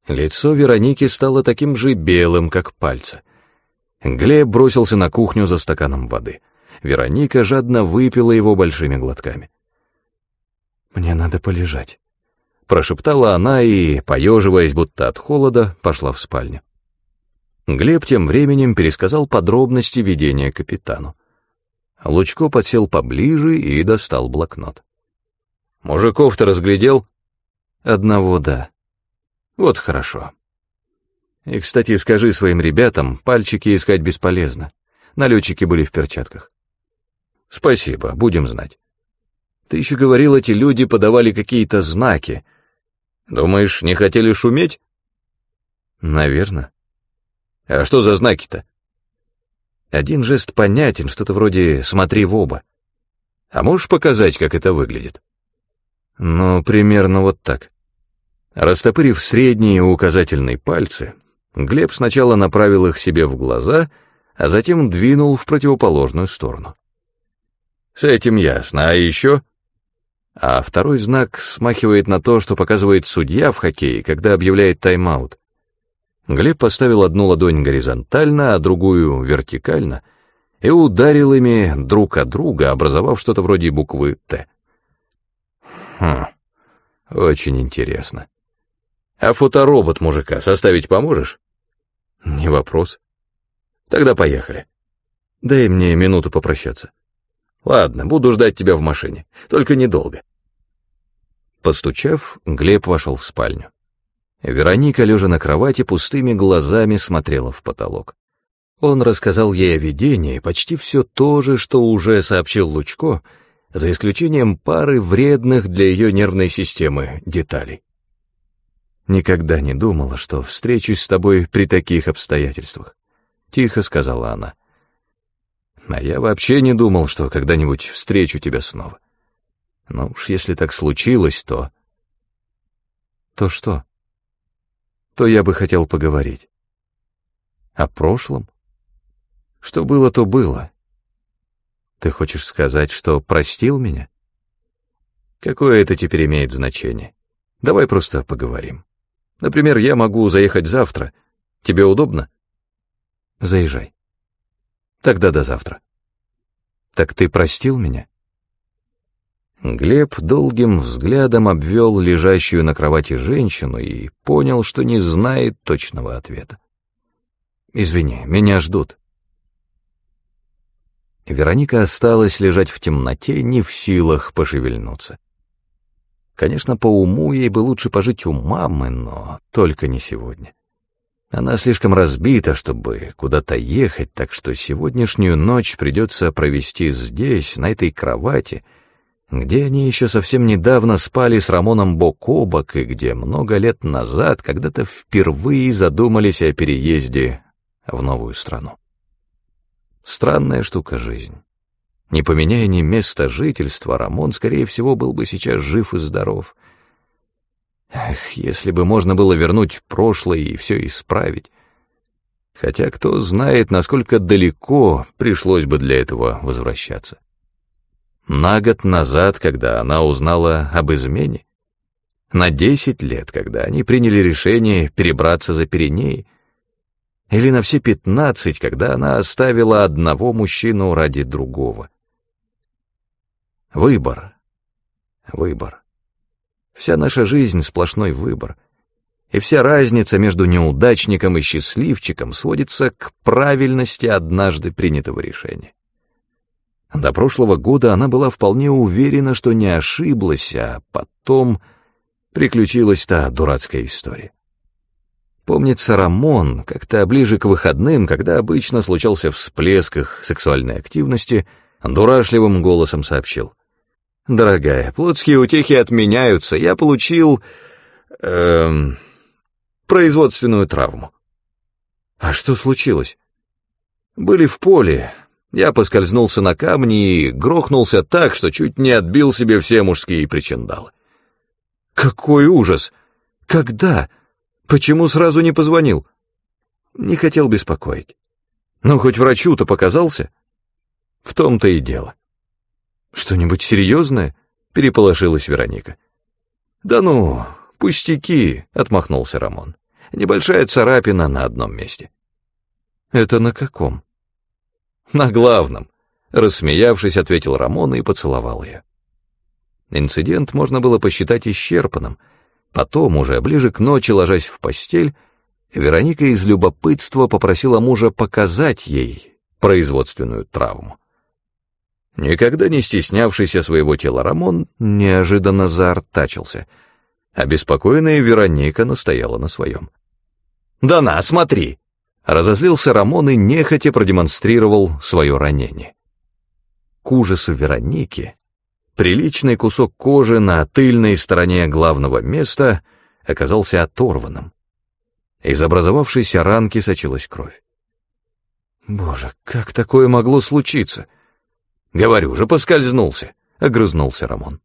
Лицо Вероники стало таким же белым, как пальцы. Глеб бросился на кухню за стаканом воды. Вероника жадно выпила его большими глотками. «Мне надо полежать», — прошептала она и, поеживаясь будто от холода, пошла в спальню. Глеб тем временем пересказал подробности видения капитану. Лучко подсел поближе и достал блокнот. «Мужиков-то разглядел?» «Одного, да». «Вот хорошо. И, кстати, скажи своим ребятам, пальчики искать бесполезно. Налетчики были в перчатках». «Спасибо, будем знать». «Ты еще говорил, эти люди подавали какие-то знаки. Думаешь, не хотели шуметь?» «Наверное». «А что за знаки-то?» Один жест понятен, что-то вроде «смотри в оба». А можешь показать, как это выглядит? Ну, примерно вот так. Растопырив средние и указательные пальцы, Глеб сначала направил их себе в глаза, а затем двинул в противоположную сторону. С этим ясно, а еще... А второй знак смахивает на то, что показывает судья в хоккее, когда объявляет тайм-аут. Глеб поставил одну ладонь горизонтально, а другую вертикально и ударил ими друг от друга, образовав что-то вроде буквы «Т». Хм, очень интересно. А фоторобот мужика составить поможешь? Не вопрос. Тогда поехали. Дай мне минуту попрощаться. Ладно, буду ждать тебя в машине, только недолго. Постучав, Глеб вошел в спальню. Вероника, лежа на кровати, пустыми глазами смотрела в потолок. Он рассказал ей о видении почти все то же, что уже сообщил Лучко, за исключением пары вредных для ее нервной системы деталей. «Никогда не думала, что встречусь с тобой при таких обстоятельствах», — тихо сказала она. А я вообще не думал, что когда-нибудь встречу тебя снова. Но уж если так случилось, то... То что? То я бы хотел поговорить. О прошлом? Что было, то было. Ты хочешь сказать, что простил меня? Какое это теперь имеет значение? Давай просто поговорим. Например, я могу заехать завтра. Тебе удобно? Заезжай. Тогда до завтра. Так ты простил меня? Глеб долгим взглядом обвел лежащую на кровати женщину и понял, что не знает точного ответа. «Извини, меня ждут». Вероника осталась лежать в темноте, не в силах пошевельнуться. Конечно, по уму ей бы лучше пожить у мамы, но только не сегодня. Она слишком разбита, чтобы куда-то ехать, так что сегодняшнюю ночь придется провести здесь, на этой кровати, где они еще совсем недавно спали с Рамоном бок о бок и где много лет назад когда-то впервые задумались о переезде в новую страну. Странная штука жизнь. Не поменяя ни места жительства, Рамон, скорее всего, был бы сейчас жив и здоров. Эх, если бы можно было вернуть прошлое и все исправить. Хотя кто знает, насколько далеко пришлось бы для этого возвращаться. На год назад, когда она узнала об измене. На десять лет, когда они приняли решение перебраться за Пиренеи. Или на все пятнадцать, когда она оставила одного мужчину ради другого. Выбор. Выбор. Вся наша жизнь — сплошной выбор. И вся разница между неудачником и счастливчиком сводится к правильности однажды принятого решения. До прошлого года она была вполне уверена, что не ошиблась, а потом приключилась та дурацкая история. Помнится, Рамон, как-то ближе к выходным, когда обычно случался всплеск их сексуальной активности, дурашливым голосом сообщил — Дорогая, плотские утехи отменяются. Я получил... Эм, производственную травму. А что случилось? Были в поле. Я поскользнулся на камне и грохнулся так, что чуть не отбил себе все мужские причиндалы. Какой ужас! Когда? Почему сразу не позвонил? Не хотел беспокоить. Ну, хоть врачу-то показался? В том-то и дело. «Что-нибудь серьезное?» — переполошилась Вероника. «Да ну, пустяки», — отмахнулся Рамон. «Небольшая царапина на одном месте». «Это на каком?» «На главном», — рассмеявшись, ответил Рамон и поцеловал ее. Инцидент можно было посчитать исчерпанным. Потом, уже ближе к ночи, ложась в постель, Вероника из любопытства попросила мужа показать ей производственную травму. Никогда не стеснявшийся своего тела Рамон неожиданно заортачился. Обеспокоенная Вероника настояла на своем. «Да на, смотри!» Разозлился Рамон и нехотя продемонстрировал свое ранение. К ужасу Вероники приличный кусок кожи на тыльной стороне главного места оказался оторванным. Из образовавшейся ранки сочилась кровь. «Боже, как такое могло случиться?» «Говорю же, поскользнулся», — огрызнулся Рамон.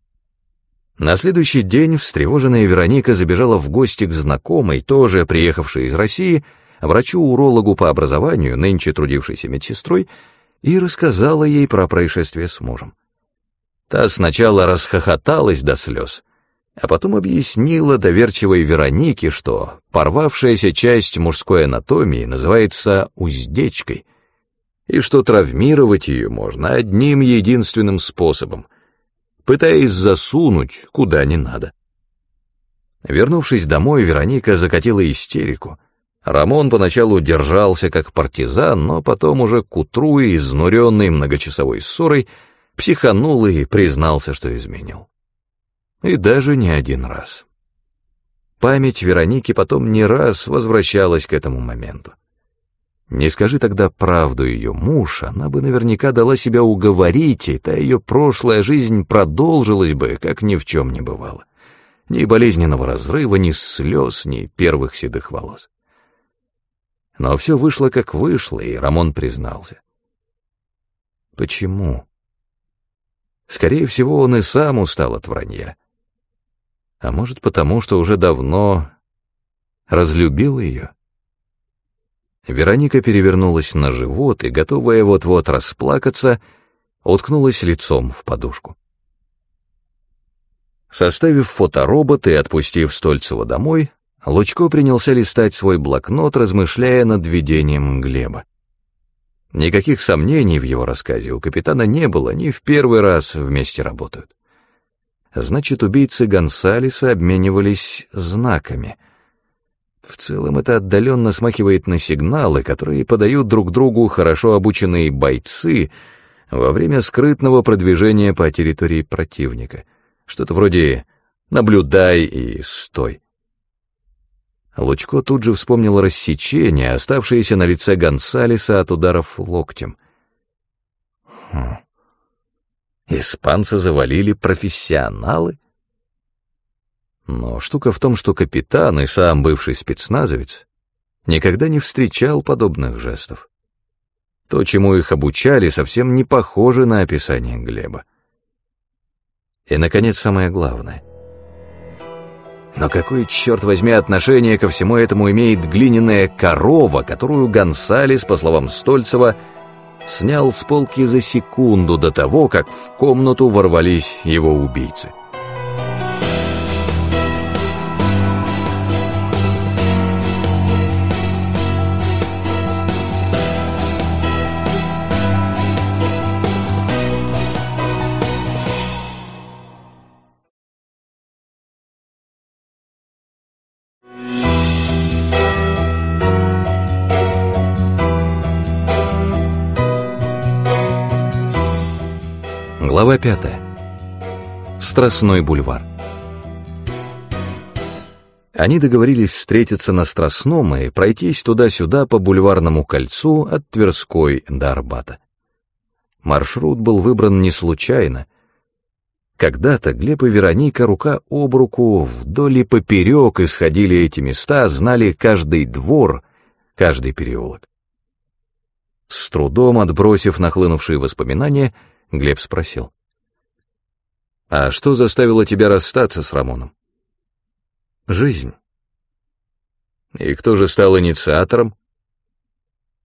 На следующий день встревоженная Вероника забежала в гости к знакомой, тоже приехавшей из России, врачу-урологу по образованию, нынче трудившейся медсестрой, и рассказала ей про происшествие с мужем. Та сначала расхохоталась до слез, а потом объяснила доверчивой Веронике, что порвавшаяся часть мужской анатомии называется уздечкой — и что травмировать ее можно одним единственным способом, пытаясь засунуть куда не надо. Вернувшись домой, Вероника закатила истерику. Рамон поначалу держался как партизан, но потом уже к утру, изнуренный многочасовой ссорой, психанул и признался, что изменил. И даже не один раз. Память Вероники потом не раз возвращалась к этому моменту. Не скажи тогда правду ее муж, она бы наверняка дала себя уговорить, и та ее прошлая жизнь продолжилась бы, как ни в чем не бывало. Ни болезненного разрыва, ни слез, ни первых седых волос. Но все вышло как вышло, и Рамон признался. Почему? Скорее всего, он и сам устал от вранья. А может, потому что уже давно разлюбил ее? Вероника перевернулась на живот и, готовая вот-вот расплакаться, уткнулась лицом в подушку. Составив фоторобот и отпустив Стольцева домой, Лучко принялся листать свой блокнот, размышляя над видением Глеба. Никаких сомнений в его рассказе у капитана не было, ни в первый раз вместе работают. Значит, убийцы Гонсалеса обменивались знаками. В целом это отдаленно смахивает на сигналы, которые подают друг другу хорошо обученные бойцы во время скрытного продвижения по территории противника. Что-то вроде «наблюдай и стой». Лучко тут же вспомнил рассечение, оставшееся на лице Гонсалеса от ударов локтем. Хм. Испанца завалили профессионалы? Но штука в том, что капитан и сам бывший спецназовец никогда не встречал подобных жестов. То, чему их обучали, совсем не похоже на описание Глеба. И, наконец, самое главное. Но какое, черт возьми, отношение ко всему этому имеет глиняная корова, которую Гонсалес, по словам Стольцева, снял с полки за секунду до того, как в комнату ворвались его убийцы? Глава. Страстной бульвар. Они договорились встретиться на Страстном и пройтись туда-сюда по бульварному кольцу от Тверской до Арбата. Маршрут был выбран не случайно. Когда-то Глеб и Вероника рука об руку вдоль и поперек исходили эти места, знали каждый двор, каждый переулок. С трудом отбросив нахлынувшие воспоминания, Глеб спросил. «А что заставило тебя расстаться с Рамоном?» «Жизнь». «И кто же стал инициатором?»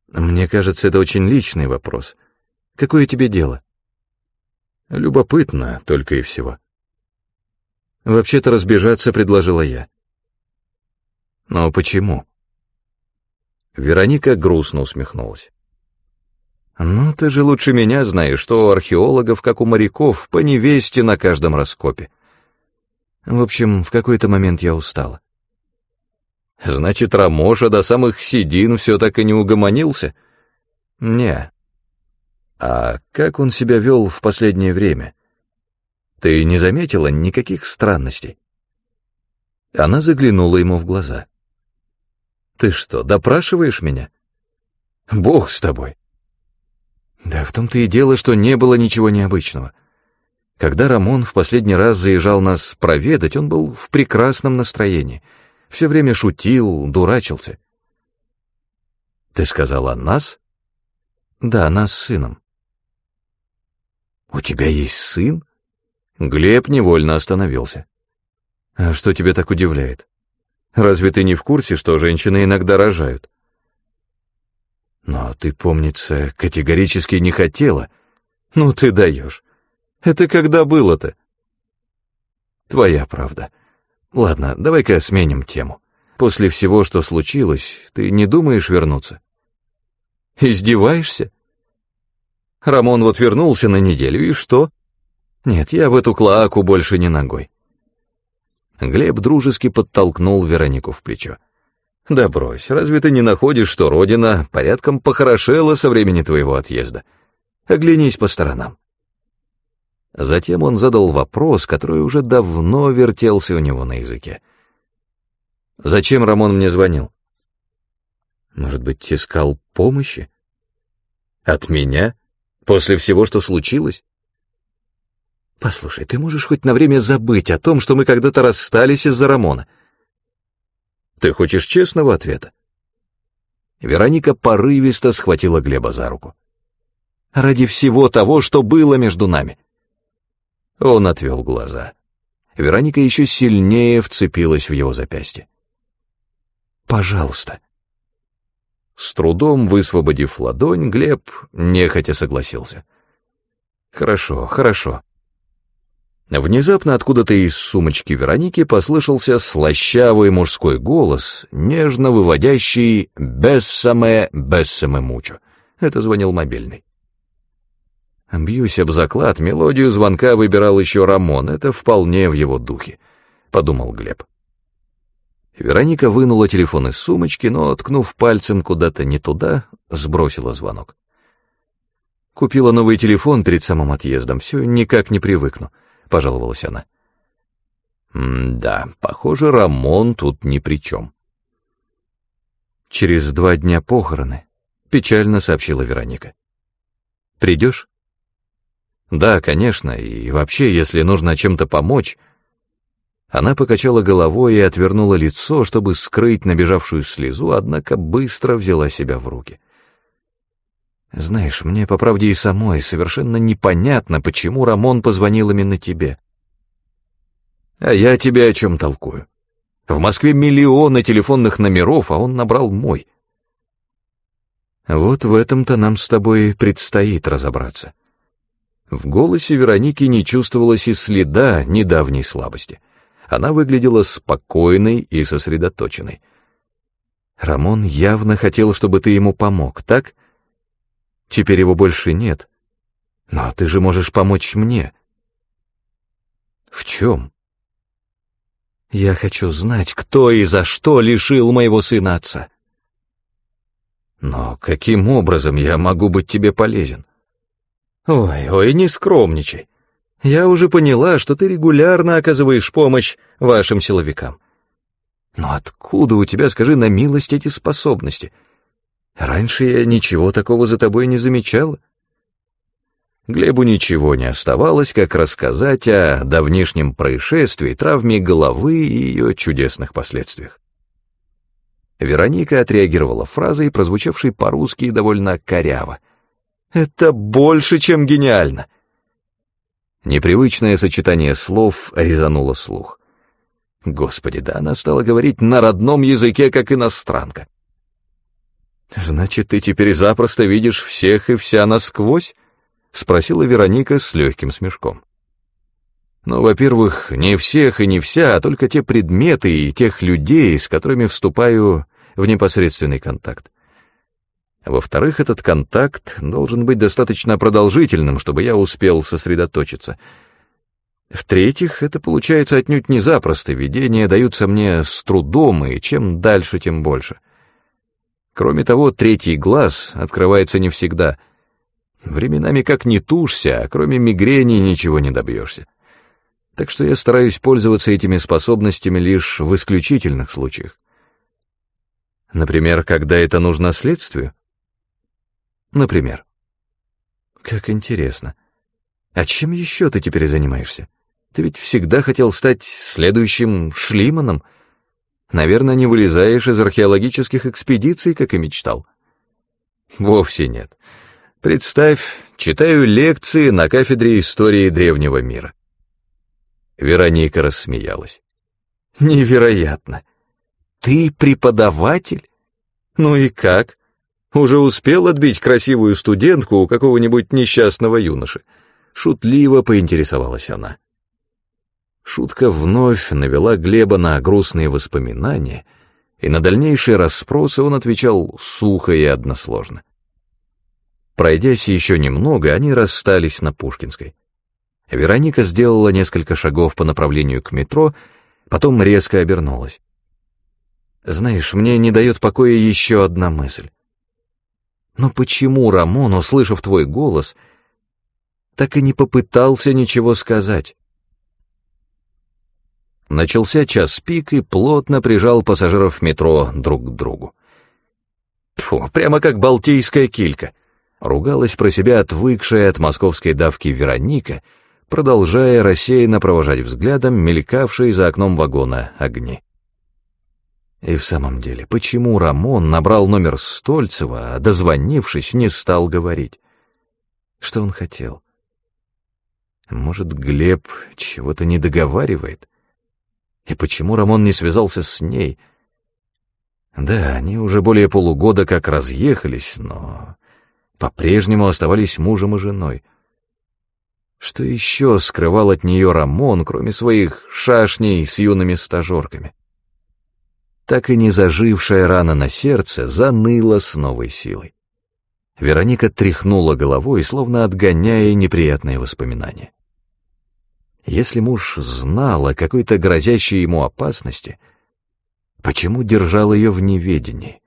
«Мне кажется, это очень личный вопрос. Какое тебе дело?» «Любопытно, только и всего». «Вообще-то разбежаться предложила я». «Но почему?» Вероника грустно усмехнулась. «Ну, ты же лучше меня знаешь, что у археологов, как у моряков, по невесте на каждом раскопе. В общем, в какой-то момент я устала». «Значит, Рамоша до самых седин все так и не угомонился?» «Не». «А как он себя вел в последнее время? Ты не заметила никаких странностей?» Она заглянула ему в глаза. «Ты что, допрашиваешь меня?» «Бог с тобой!» Да в том-то и дело, что не было ничего необычного. Когда Рамон в последний раз заезжал нас проведать, он был в прекрасном настроении. Все время шутил, дурачился. Ты сказала «нас»? Да, нас с сыном. У тебя есть сын? Глеб невольно остановился. А что тебя так удивляет? Разве ты не в курсе, что женщины иногда рожают? Но ты, помнится, категорически не хотела. Ну ты даешь. Это когда было-то? Твоя правда. Ладно, давай-ка сменим тему. После всего, что случилось, ты не думаешь вернуться? Издеваешься? Рамон вот вернулся на неделю, и что? Нет, я в эту клоаку больше не ногой. Глеб дружески подтолкнул Веронику в плечо. Да брось, разве ты не находишь, что родина порядком похорошела со времени твоего отъезда? Оглянись по сторонам. Затем он задал вопрос, который уже давно вертелся у него на языке. «Зачем Рамон мне звонил?» «Может быть, искал помощи?» «От меня? После всего, что случилось?» «Послушай, ты можешь хоть на время забыть о том, что мы когда-то расстались из-за Рамона?» Ты хочешь честного ответа?» Вероника порывисто схватила Глеба за руку. Ради всего того, что было между нами. Он отвел глаза. Вероника еще сильнее вцепилась в его запястье. «Пожалуйста». С трудом высвободив ладонь, Глеб нехотя согласился. «Хорошо, хорошо». Внезапно откуда-то из сумочки Вероники послышался слащавый мужской голос, нежно выводящий «бессаме, бессаме мучо». Это звонил мобильный. Бьюсь об заклад, мелодию звонка выбирал еще Рамон, это вполне в его духе, — подумал Глеб. Вероника вынула телефон из сумочки, но, ткнув пальцем куда-то не туда, сбросила звонок. Купила новый телефон перед самым отъездом, все никак не привыкну, — пожаловалась она. «Да, похоже, Рамон тут ни при чем». «Через два дня похороны», — печально сообщила Вероника. «Придешь?» Да, конечно, и вообще, если нужно чем-то помочь... Она покачала головой и отвернула лицо, чтобы скрыть набежавшую слезу, однако быстро взяла себя в руки. Знаешь, мне, по правде и самой, совершенно непонятно, почему Рамон позвонил именно тебе. А я тебе о чем толкую? В Москве миллионы телефонных номеров, а он набрал мой. Вот в этом-то нам с тобой предстоит разобраться. В голосе Вероники не чувствовалось и следа недавней слабости. Она выглядела спокойной и сосредоточенной. «Рамон явно хотел, чтобы ты ему помог, так? Теперь его больше нет. Но ты же можешь помочь мне». «В чем?» «Я хочу знать, кто и за что лишил моего сына отца». «Но каким образом я могу быть тебе полезен?» Ой, ой, не скромничай. Я уже поняла, что ты регулярно оказываешь помощь вашим силовикам. Но откуда у тебя, скажи на милость, эти способности? Раньше я ничего такого за тобой не замечала. Глебу ничего не оставалось, как рассказать о давнишнем происшествии, травме головы и ее чудесных последствиях. Вероника отреагировала фразой, прозвучавшей по-русски довольно коряво — это больше, чем гениально. Непривычное сочетание слов резануло слух. Господи, да она стала говорить на родном языке, как иностранка. «Значит, ты теперь запросто видишь всех и вся насквозь?» — спросила Вероника с легким смешком. «Ну, во-первых, не всех и не вся, а только те предметы и тех людей, с которыми вступаю в непосредственный контакт. Во-вторых, этот контакт должен быть достаточно продолжительным, чтобы я успел сосредоточиться. В-третьих, это получается отнюдь не запросто, видения даются мне с трудом, и чем дальше, тем больше. Кроме того, третий глаз открывается не всегда. Временами как не тушься, а кроме мигрени ничего не добьешься. Так что я стараюсь пользоваться этими способностями лишь в исключительных случаях. Например, когда это нужно следствию. Например. Как интересно. А чем еще ты теперь занимаешься? Ты ведь всегда хотел стать следующим Шлиманом. Наверное, не вылезаешь из археологических экспедиций, как и мечтал. Вовсе нет. Представь, читаю лекции на кафедре истории древнего мира. Вероника рассмеялась. Невероятно. Ты преподаватель? Ну и как? Уже успел отбить красивую студентку у какого-нибудь несчастного юноши? Шутливо поинтересовалась она. Шутка вновь навела Глеба на грустные воспоминания, и на дальнейшие расспросы он отвечал сухо и односложно. Пройдясь еще немного, они расстались на Пушкинской. Вероника сделала несколько шагов по направлению к метро, потом резко обернулась. «Знаешь, мне не дает покоя еще одна мысль. Но почему Рамон, услышав твой голос, так и не попытался ничего сказать? Начался час пик и плотно прижал пассажиров метро друг к другу. Фу, прямо как балтийская килька. Ругалась про себя отвыкшая от московской давки Вероника, продолжая рассеянно провожать взглядом мелькавшие за окном вагона огни. И в самом деле, почему Рамон набрал номер Стольцева, а дозвонившись, не стал говорить? Что он хотел? Может, Глеб чего-то не договаривает? И почему Рамон не связался с ней? Да, они уже более полугода как разъехались, но по-прежнему оставались мужем и женой. Что еще скрывал от нее Рамон, кроме своих шашней с юными стажерками? Так и не зажившая рана на сердце заныла с новой силой. Вероника тряхнула головой, словно отгоняя неприятные воспоминания. Если муж знал о какой-то грозящей ему опасности, почему держал ее в неведении?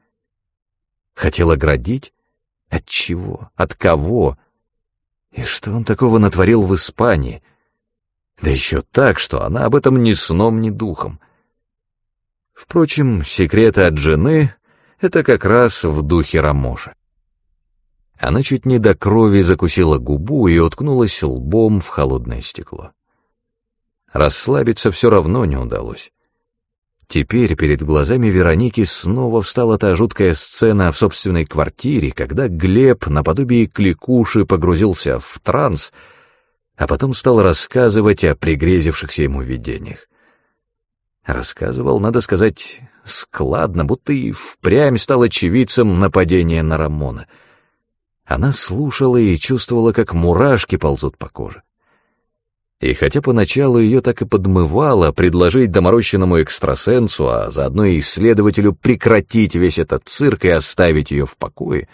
Хотел оградить? От чего? От кого? И что он такого натворил в Испании? Да еще так, что она об этом ни сном, ни духом. Впрочем, секреты от жены — это как раз в духе Рамоша. Она чуть не до крови закусила губу и уткнулась лбом в холодное стекло. Расслабиться все равно не удалось. Теперь перед глазами Вероники снова встала та жуткая сцена в собственной квартире, когда Глеб наподобие кликуши погрузился в транс, а потом стал рассказывать о пригрезившихся ему видениях. Рассказывал, надо сказать, складно, будто и впрямь стал очевидцем нападения на Рамона. Она слушала и чувствовала, как мурашки ползут по коже. И хотя поначалу ее так и подмывало предложить доморощенному экстрасенсу, а заодно и исследователю прекратить весь этот цирк и оставить ее в покое,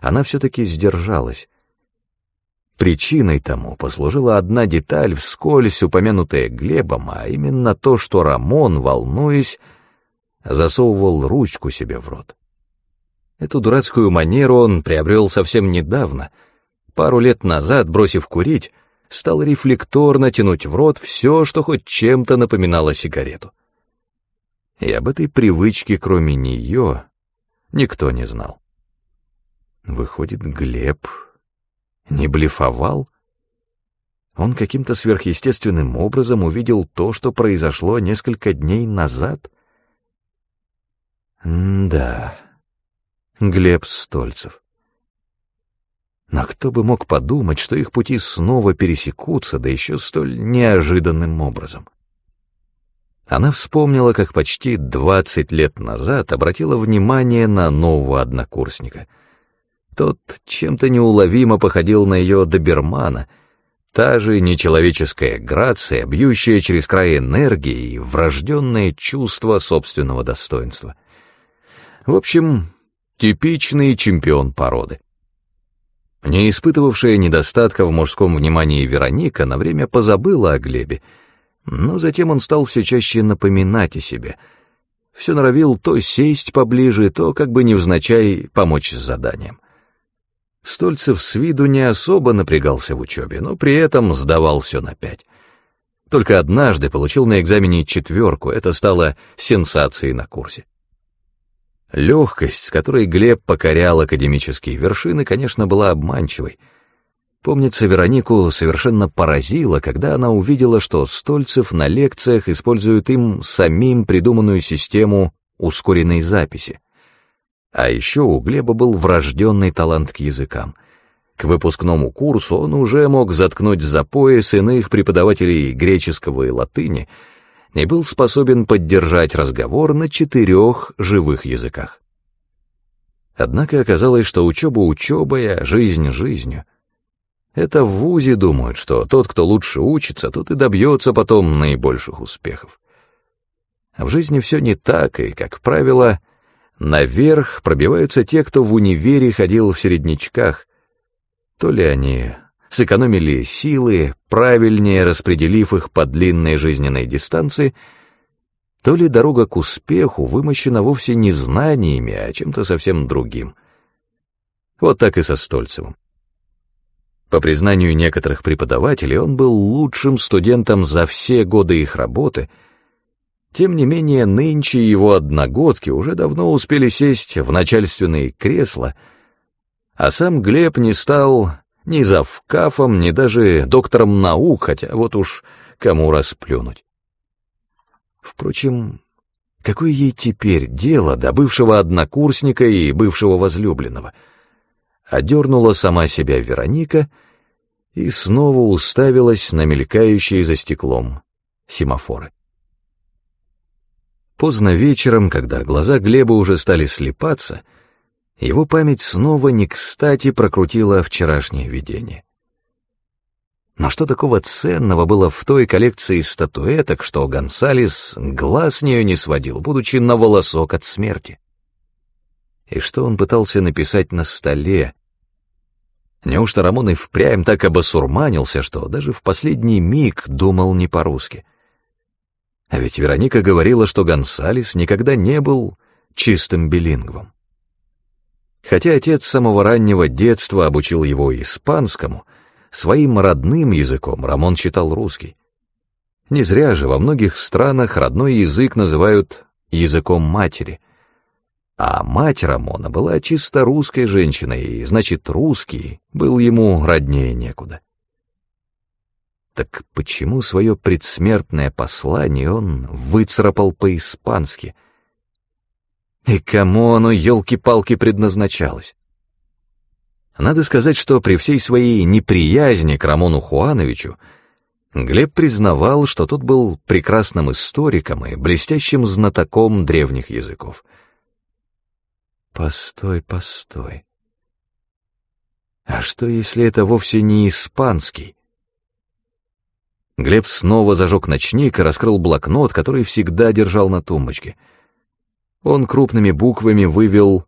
она все-таки сдержалась. Причиной тому послужила одна деталь, вскользь упомянутая Глебом, а именно то, что Рамон, волнуясь, засовывал ручку себе в рот. Эту дурацкую манеру он приобрел совсем недавно, пару лет назад, бросив курить, стал рефлекторно тянуть в рот все, что хоть чем-то напоминало сигарету. И об этой привычке, кроме нее, никто не знал. Выходит, Глеб не блефовал? Он каким-то сверхъестественным образом увидел то, что произошло несколько дней назад? М да, Глеб Стольцев. Но кто бы мог подумать, что их пути снова пересекутся, да еще столь неожиданным образом. Она вспомнила, как почти двадцать лет назад обратила внимание на нового однокурсника. Тот чем-то неуловимо походил на ее добермана, та же нечеловеческая грация, бьющая через край энергии и врожденное чувство собственного достоинства. В общем, типичный чемпион породы. Не испытывавшая недостатка в мужском внимании Вероника на время позабыла о Глебе, но затем он стал все чаще напоминать о себе. Все норовил то сесть поближе, то как бы невзначай помочь с заданием. Стольцев с виду не особо напрягался в учебе, но при этом сдавал все на пять. Только однажды получил на экзамене четверку, это стало сенсацией на курсе. Легкость, с которой Глеб покорял академические вершины, конечно, была обманчивой. Помнится, Веронику совершенно поразило, когда она увидела, что Стольцев на лекциях использует им самим придуманную систему ускоренной записи. А еще у Глеба был врожденный талант к языкам. К выпускному курсу он уже мог заткнуть за пояс иных преподавателей греческого и латыни — и был способен поддержать разговор на четырех живых языках. Однако оказалось, что учеба учебой, а жизнь жизнью. Это в ВУЗе думают, что тот, кто лучше учится, тот и добьется потом наибольших успехов. А в жизни все не так, и, как правило, наверх пробиваются те, кто в универе ходил в середнячках. То ли они сэкономили силы, правильнее распределив их по длинной жизненной дистанции, то ли дорога к успеху вымощена вовсе не знаниями, а чем-то совсем другим. Вот так и со Стольцевым. По признанию некоторых преподавателей, он был лучшим студентом за все годы их работы, тем не менее нынче его одногодки уже давно успели сесть в начальственные кресла, а сам Глеб не стал ни завкафом, ни даже доктором наук, хотя вот уж кому расплюнуть. Впрочем, какое ей теперь дело до бывшего однокурсника и бывшего возлюбленного? Одернула сама себя Вероника и снова уставилась на мелькающие за стеклом семафоры. Поздно вечером, когда глаза Глеба уже стали слепаться, его память снова не кстати прокрутила вчерашнее видение. Но что такого ценного было в той коллекции статуэток, что Гонсалес глаз с нее не сводил, будучи на волосок от смерти? И что он пытался написать на столе? Неужто Рамон и впрямь так обосурманился, что даже в последний миг думал не по-русски? А ведь Вероника говорила, что Гонсалес никогда не был чистым билингвом. Хотя отец с самого раннего детства обучил его испанскому — Своим родным языком Рамон читал русский. Не зря же во многих странах родной язык называют языком матери. А мать Рамона была чисто русской женщиной, и, значит, русский был ему роднее некуда. Так почему свое предсмертное послание он выцарапал по-испански? И кому оно, елки-палки, предназначалось? Надо сказать, что при всей своей неприязни к Рамону Хуановичу Глеб признавал, что тот был прекрасным историком и блестящим знатоком древних языков. Постой, постой. А что, если это вовсе не испанский? Глеб снова зажег ночник и раскрыл блокнот, который всегда держал на тумбочке. Он крупными буквами вывел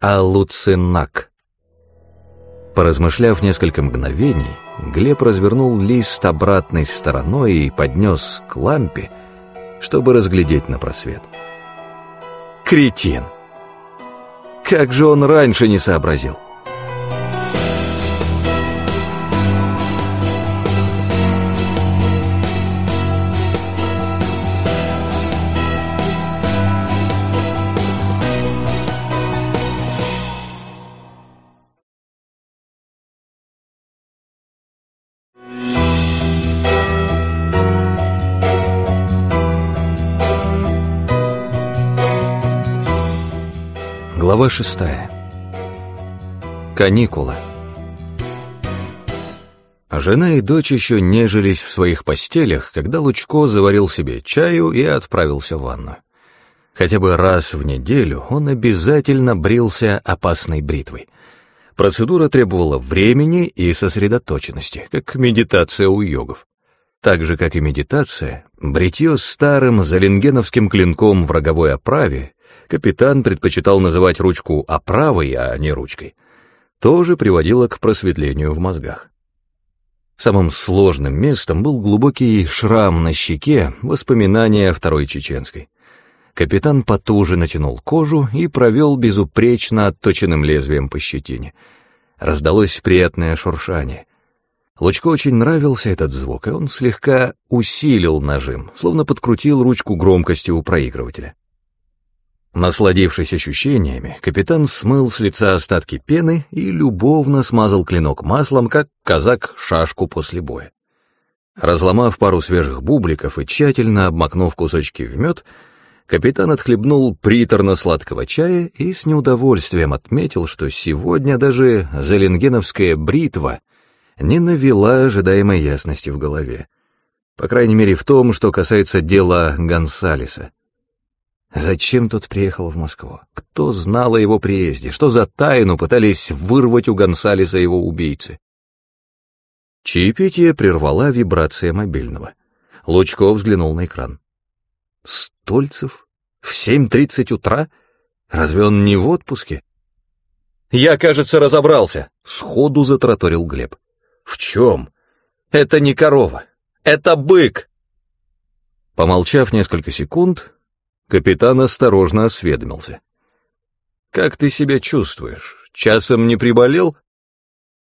«Алуцинак». Поразмышляв несколько мгновений, Глеб развернул лист обратной стороной и поднес к лампе, чтобы разглядеть на просвет. Кретин! Как же он раньше не сообразил? Глава шестая. Каникулы. Жена и дочь еще нежились в своих постелях, когда Лучко заварил себе чаю и отправился в ванну. Хотя бы раз в неделю он обязательно брился опасной бритвой. Процедура требовала времени и сосредоточенности, как медитация у йогов. Так же, как и медитация, бритье старым заленгеновским клинком в роговой оправе капитан предпочитал называть ручку оправой, а не ручкой, тоже приводило к просветлению в мозгах. Самым сложным местом был глубокий шрам на щеке, воспоминания о Второй Чеченской. Капитан потуже натянул кожу и провел безупречно отточенным лезвием по щетине. Раздалось приятное шуршание. Лучко очень нравился этот звук, и он слегка усилил нажим, словно подкрутил ручку громкости у проигрывателя. Насладившись ощущениями, капитан смыл с лица остатки пены и любовно смазал клинок маслом, как казак шашку после боя. Разломав пару свежих бубликов и тщательно обмакнув кусочки в мед, капитан отхлебнул приторно-сладкого чая и с неудовольствием отметил, что сегодня даже заленгеновская бритва не навела ожидаемой ясности в голове. По крайней мере в том, что касается дела Гонсалеса. Зачем тот приехал в Москву? Кто знал о его приезде? Что за тайну пытались вырвать у Гонсалеса его убийцы? Чаепитие прервала вибрация мобильного. Лучко взглянул на экран. Стольцев? В семь тридцать утра? Разве он не в отпуске? «Я, кажется, разобрался», — сходу затраторил Глеб. «В чем?» «Это не корова. Это бык!» Помолчав несколько секунд, Капитан осторожно осведомился. «Как ты себя чувствуешь? Часом не приболел?»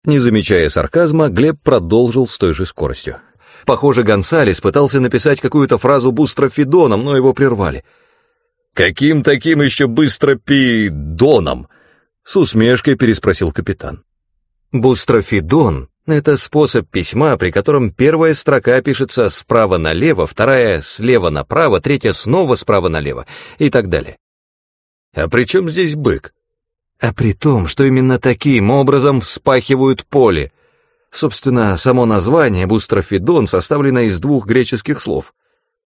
Не замечая сарказма, Глеб продолжил с той же скоростью. Похоже, Гонсалес пытался написать какую-то фразу бустрофидоном, но его прервали. «Каким таким еще быстропидоном?» С усмешкой переспросил капитан. Бустрофидон это способ письма, при котором первая строка пишется справа налево, вторая слева направо, третья снова справа налево и так далее. А при чем здесь бык? А при том, что именно таким образом вспахивают поле. Собственно, само название Бустрофидон составлено из двух греческих слов